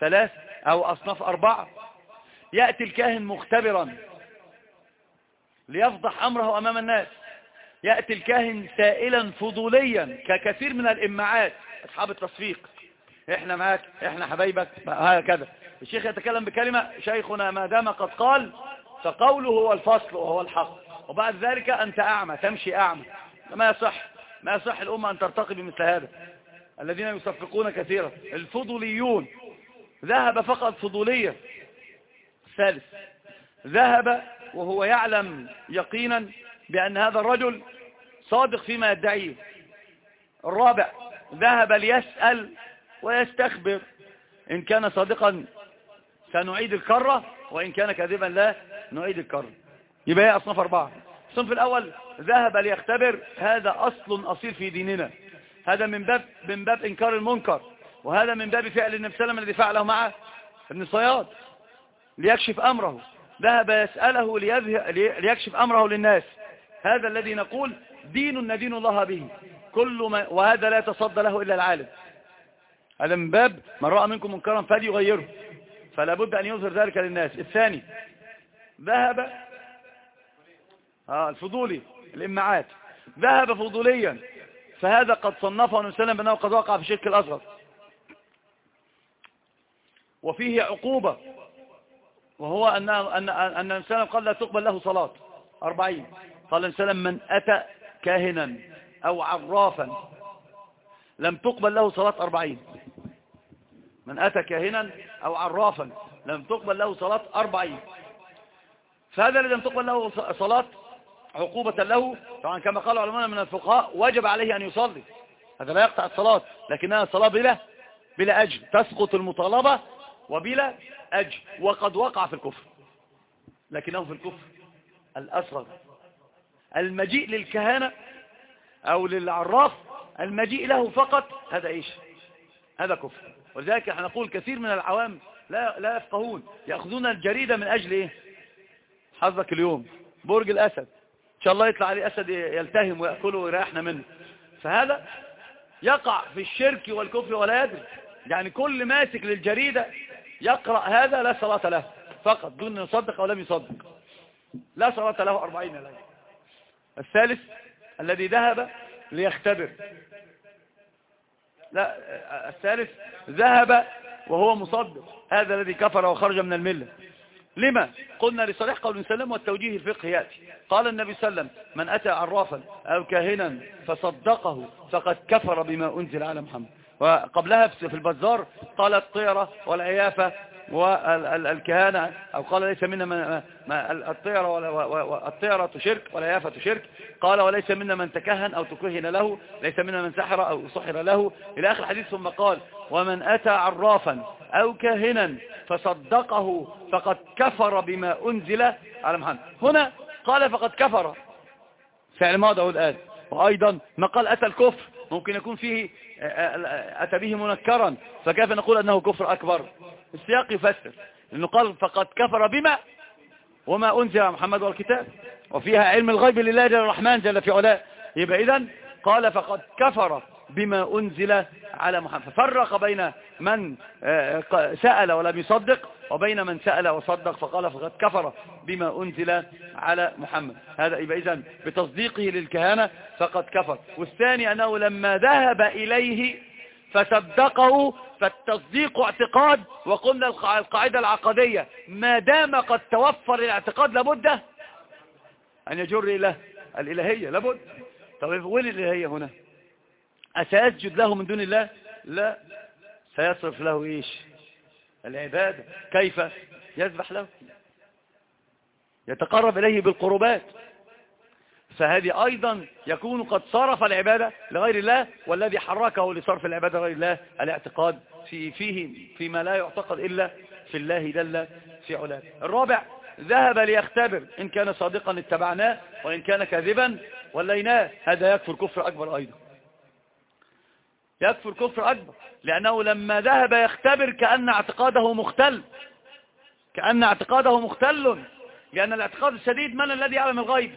S1: ثلاث أو أصناف أربعة يأتي الكاهن مختبرا ليفضح أمره أمام الناس يأتي الكاهن سائلا فضوليا ككثير من الإمعات أصحاب التصفيق احنا معاك احنا حبايبك هكذا الشيخ يتكلم بكلمة شيخنا ما دام قد قال فقوله هو الفصل وهو الحق وبعد ذلك أنت أعمى تمشي أعمى ما يصح ما يصح الأمة أن ترتقي بمثل هذا الذين يصفقون كثيرا الفضوليون ذهب فقط فضولية الثالث ذهب وهو يعلم يقينا بأن هذا الرجل صادق فيما يدعيه الرابع ذهب ليسأل ويستخبر إن كان صادقا سنعيد الكرة وإن كان كاذبا لا نعيد الكرة يبقى هي أصناف أربعة الصنف الأول ذهب ليختبر هذا أصل أصيل في ديننا هذا من باب من باب إنكار المنكر وهذا من باب فعل النبي صلى الله عليه وسلم الذي فعله مع ابن صياد ليكشف أمره ذهب يسأله ليكشف أمره للناس هذا الذي نقول دين ندين الله به كل ما وهذا لا يتصدى له إلا العالم هذا من باب من رأى منكم منكرا فليغيره فلا بد أن يظهر ذلك للناس الثاني ذهب آه الفضولي الإمعات ذهب فضوليا فهذا قد صنفه النبي صلى بأنه قد وقع في الشرك الأصغر وفيه عقوبة وهو أن أن أن الإنسان قال لا تقبل له صلاة أربعين قال الإنسان من أتى كاهنا أو عرافا لم تقبل له صلاة أربعين من أتى كاهنا أو عرافا لم تقبل له صلاة أربع أيام فهذا الذي لم تقبل له صلاة عقوبة له طبعا كما قال علماء من الفقهاء وجب عليه أن يصلي هذا لا يقطع الصلاة لكنها صلاة بلا بلا أجل تسقط المطالبة وبلا أجل وقد وقع في الكفر لكنه في الكفر الأسرى المجيء للكهانة أو للعراف المجيء له فقط هذا إيش هذا كفر ولذلك احنا نقول كثير من العوام لا, لا يفقهون يأخذون الجريدة من أجل إيه حظك اليوم برج الأسد إن شاء الله يطلع عليه أسد يلتهم ويأكله ويريحنا منه فهذا يقع في الشرك والكفر ولا يدري يعني كل ماسك للجريدة يقرأ هذا لا صلاة له فقط دون أن يصدق أو لم يصدق لا صلاة له أربعين ليلة الثالث الذي ذهب ليختبر لا الثالث ذهب وهو مصدق هذا الذي كفر وخرج من الملة لما قلنا لصريح قول النبي صلى الله عليه وسلم والتوجيه الفقهي يأتي قال النبي صلى الله عليه وسلم من أتى عرافا أو كاهنا فصدقه فقد كفر بما أنزل على محمد وقبلها في البزار قال الطيرة والعيافة والكهانة أو قال ليس منا من الطيرة, والطيرة تشرك ولا يافة تشرك قال وليس منا من تكهن أو تكهن له ليس منا من سحر أو سحر له إلى آخر الحديث ثم قال ومن أتى عرافا أو كاهنا فصدقه فقد كفر بما أنزل على محمد هنا قال فقد كفر فعل ماذا الآن وأيضا ما قال أتى الكفر ممكن يكون فيه آه، آه، آه، أتى به منكرا فكيف نقول أنه كفر أكبر السياق يفسر لأنه قال فقد كفر بما وما أنزل على محمد والكتاب وفيها علم الغيب لله جل الرحمن جل في علاه يبقى إذن قال فقد كفر بما أنزل على محمد ففرق بين من آه، سأل ولم يصدق وبين من سأل وصدق فقال فقد كفر بما أنزل على محمد هذا يبقى إذن بتصديقه للكهانة فقد كفر والثاني أنه لما ذهب إليه فصدقه فالتصديق اعتقاد وقلنا القاعدة العقدية ما دام قد توفر الاعتقاد لابد أن يجر إلى الإلهية لابد طب وين الإلهية هنا أسيسجد له من دون الله لا سيصرف له إيش العبادة كيف يذبح له يتقرب إليه بالقربات فهذه أيضا يكون قد صرف العبادة لغير الله والذي حركه لصرف العبادة لغير الله الاعتقاد في فيه فيما لا يعتقد إلا في الله دل في علاه الرابع ذهب ليختبر إن كان صادقا اتبعناه وإن كان كاذبا وليناه هذا يكفر كفر أكبر أيضا يكفر كفر أكبر لأنه لما ذهب يختبر كأن اعتقاده مختل كأن اعتقاده مختل لأن الاعتقاد الشديد من الذي يعلم الغيب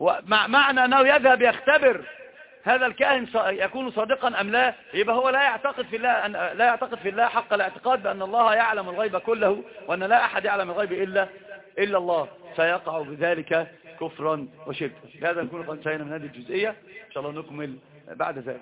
S1: ومع معنى أنه يذهب يختبر هذا الكاهن يكون صادقا أم لا يبقى هو لا يعتقد في الله أن لا يعتقد في الله حق الاعتقاد بأن الله يعلم الغيب كله وأن لا أحد يعلم الغيب إلا إلا الله سيقع بذلك كفرا وشركا هذا نكون قد انتهينا من هذه الجزئية إن شاء الله نكمل بعد ذلك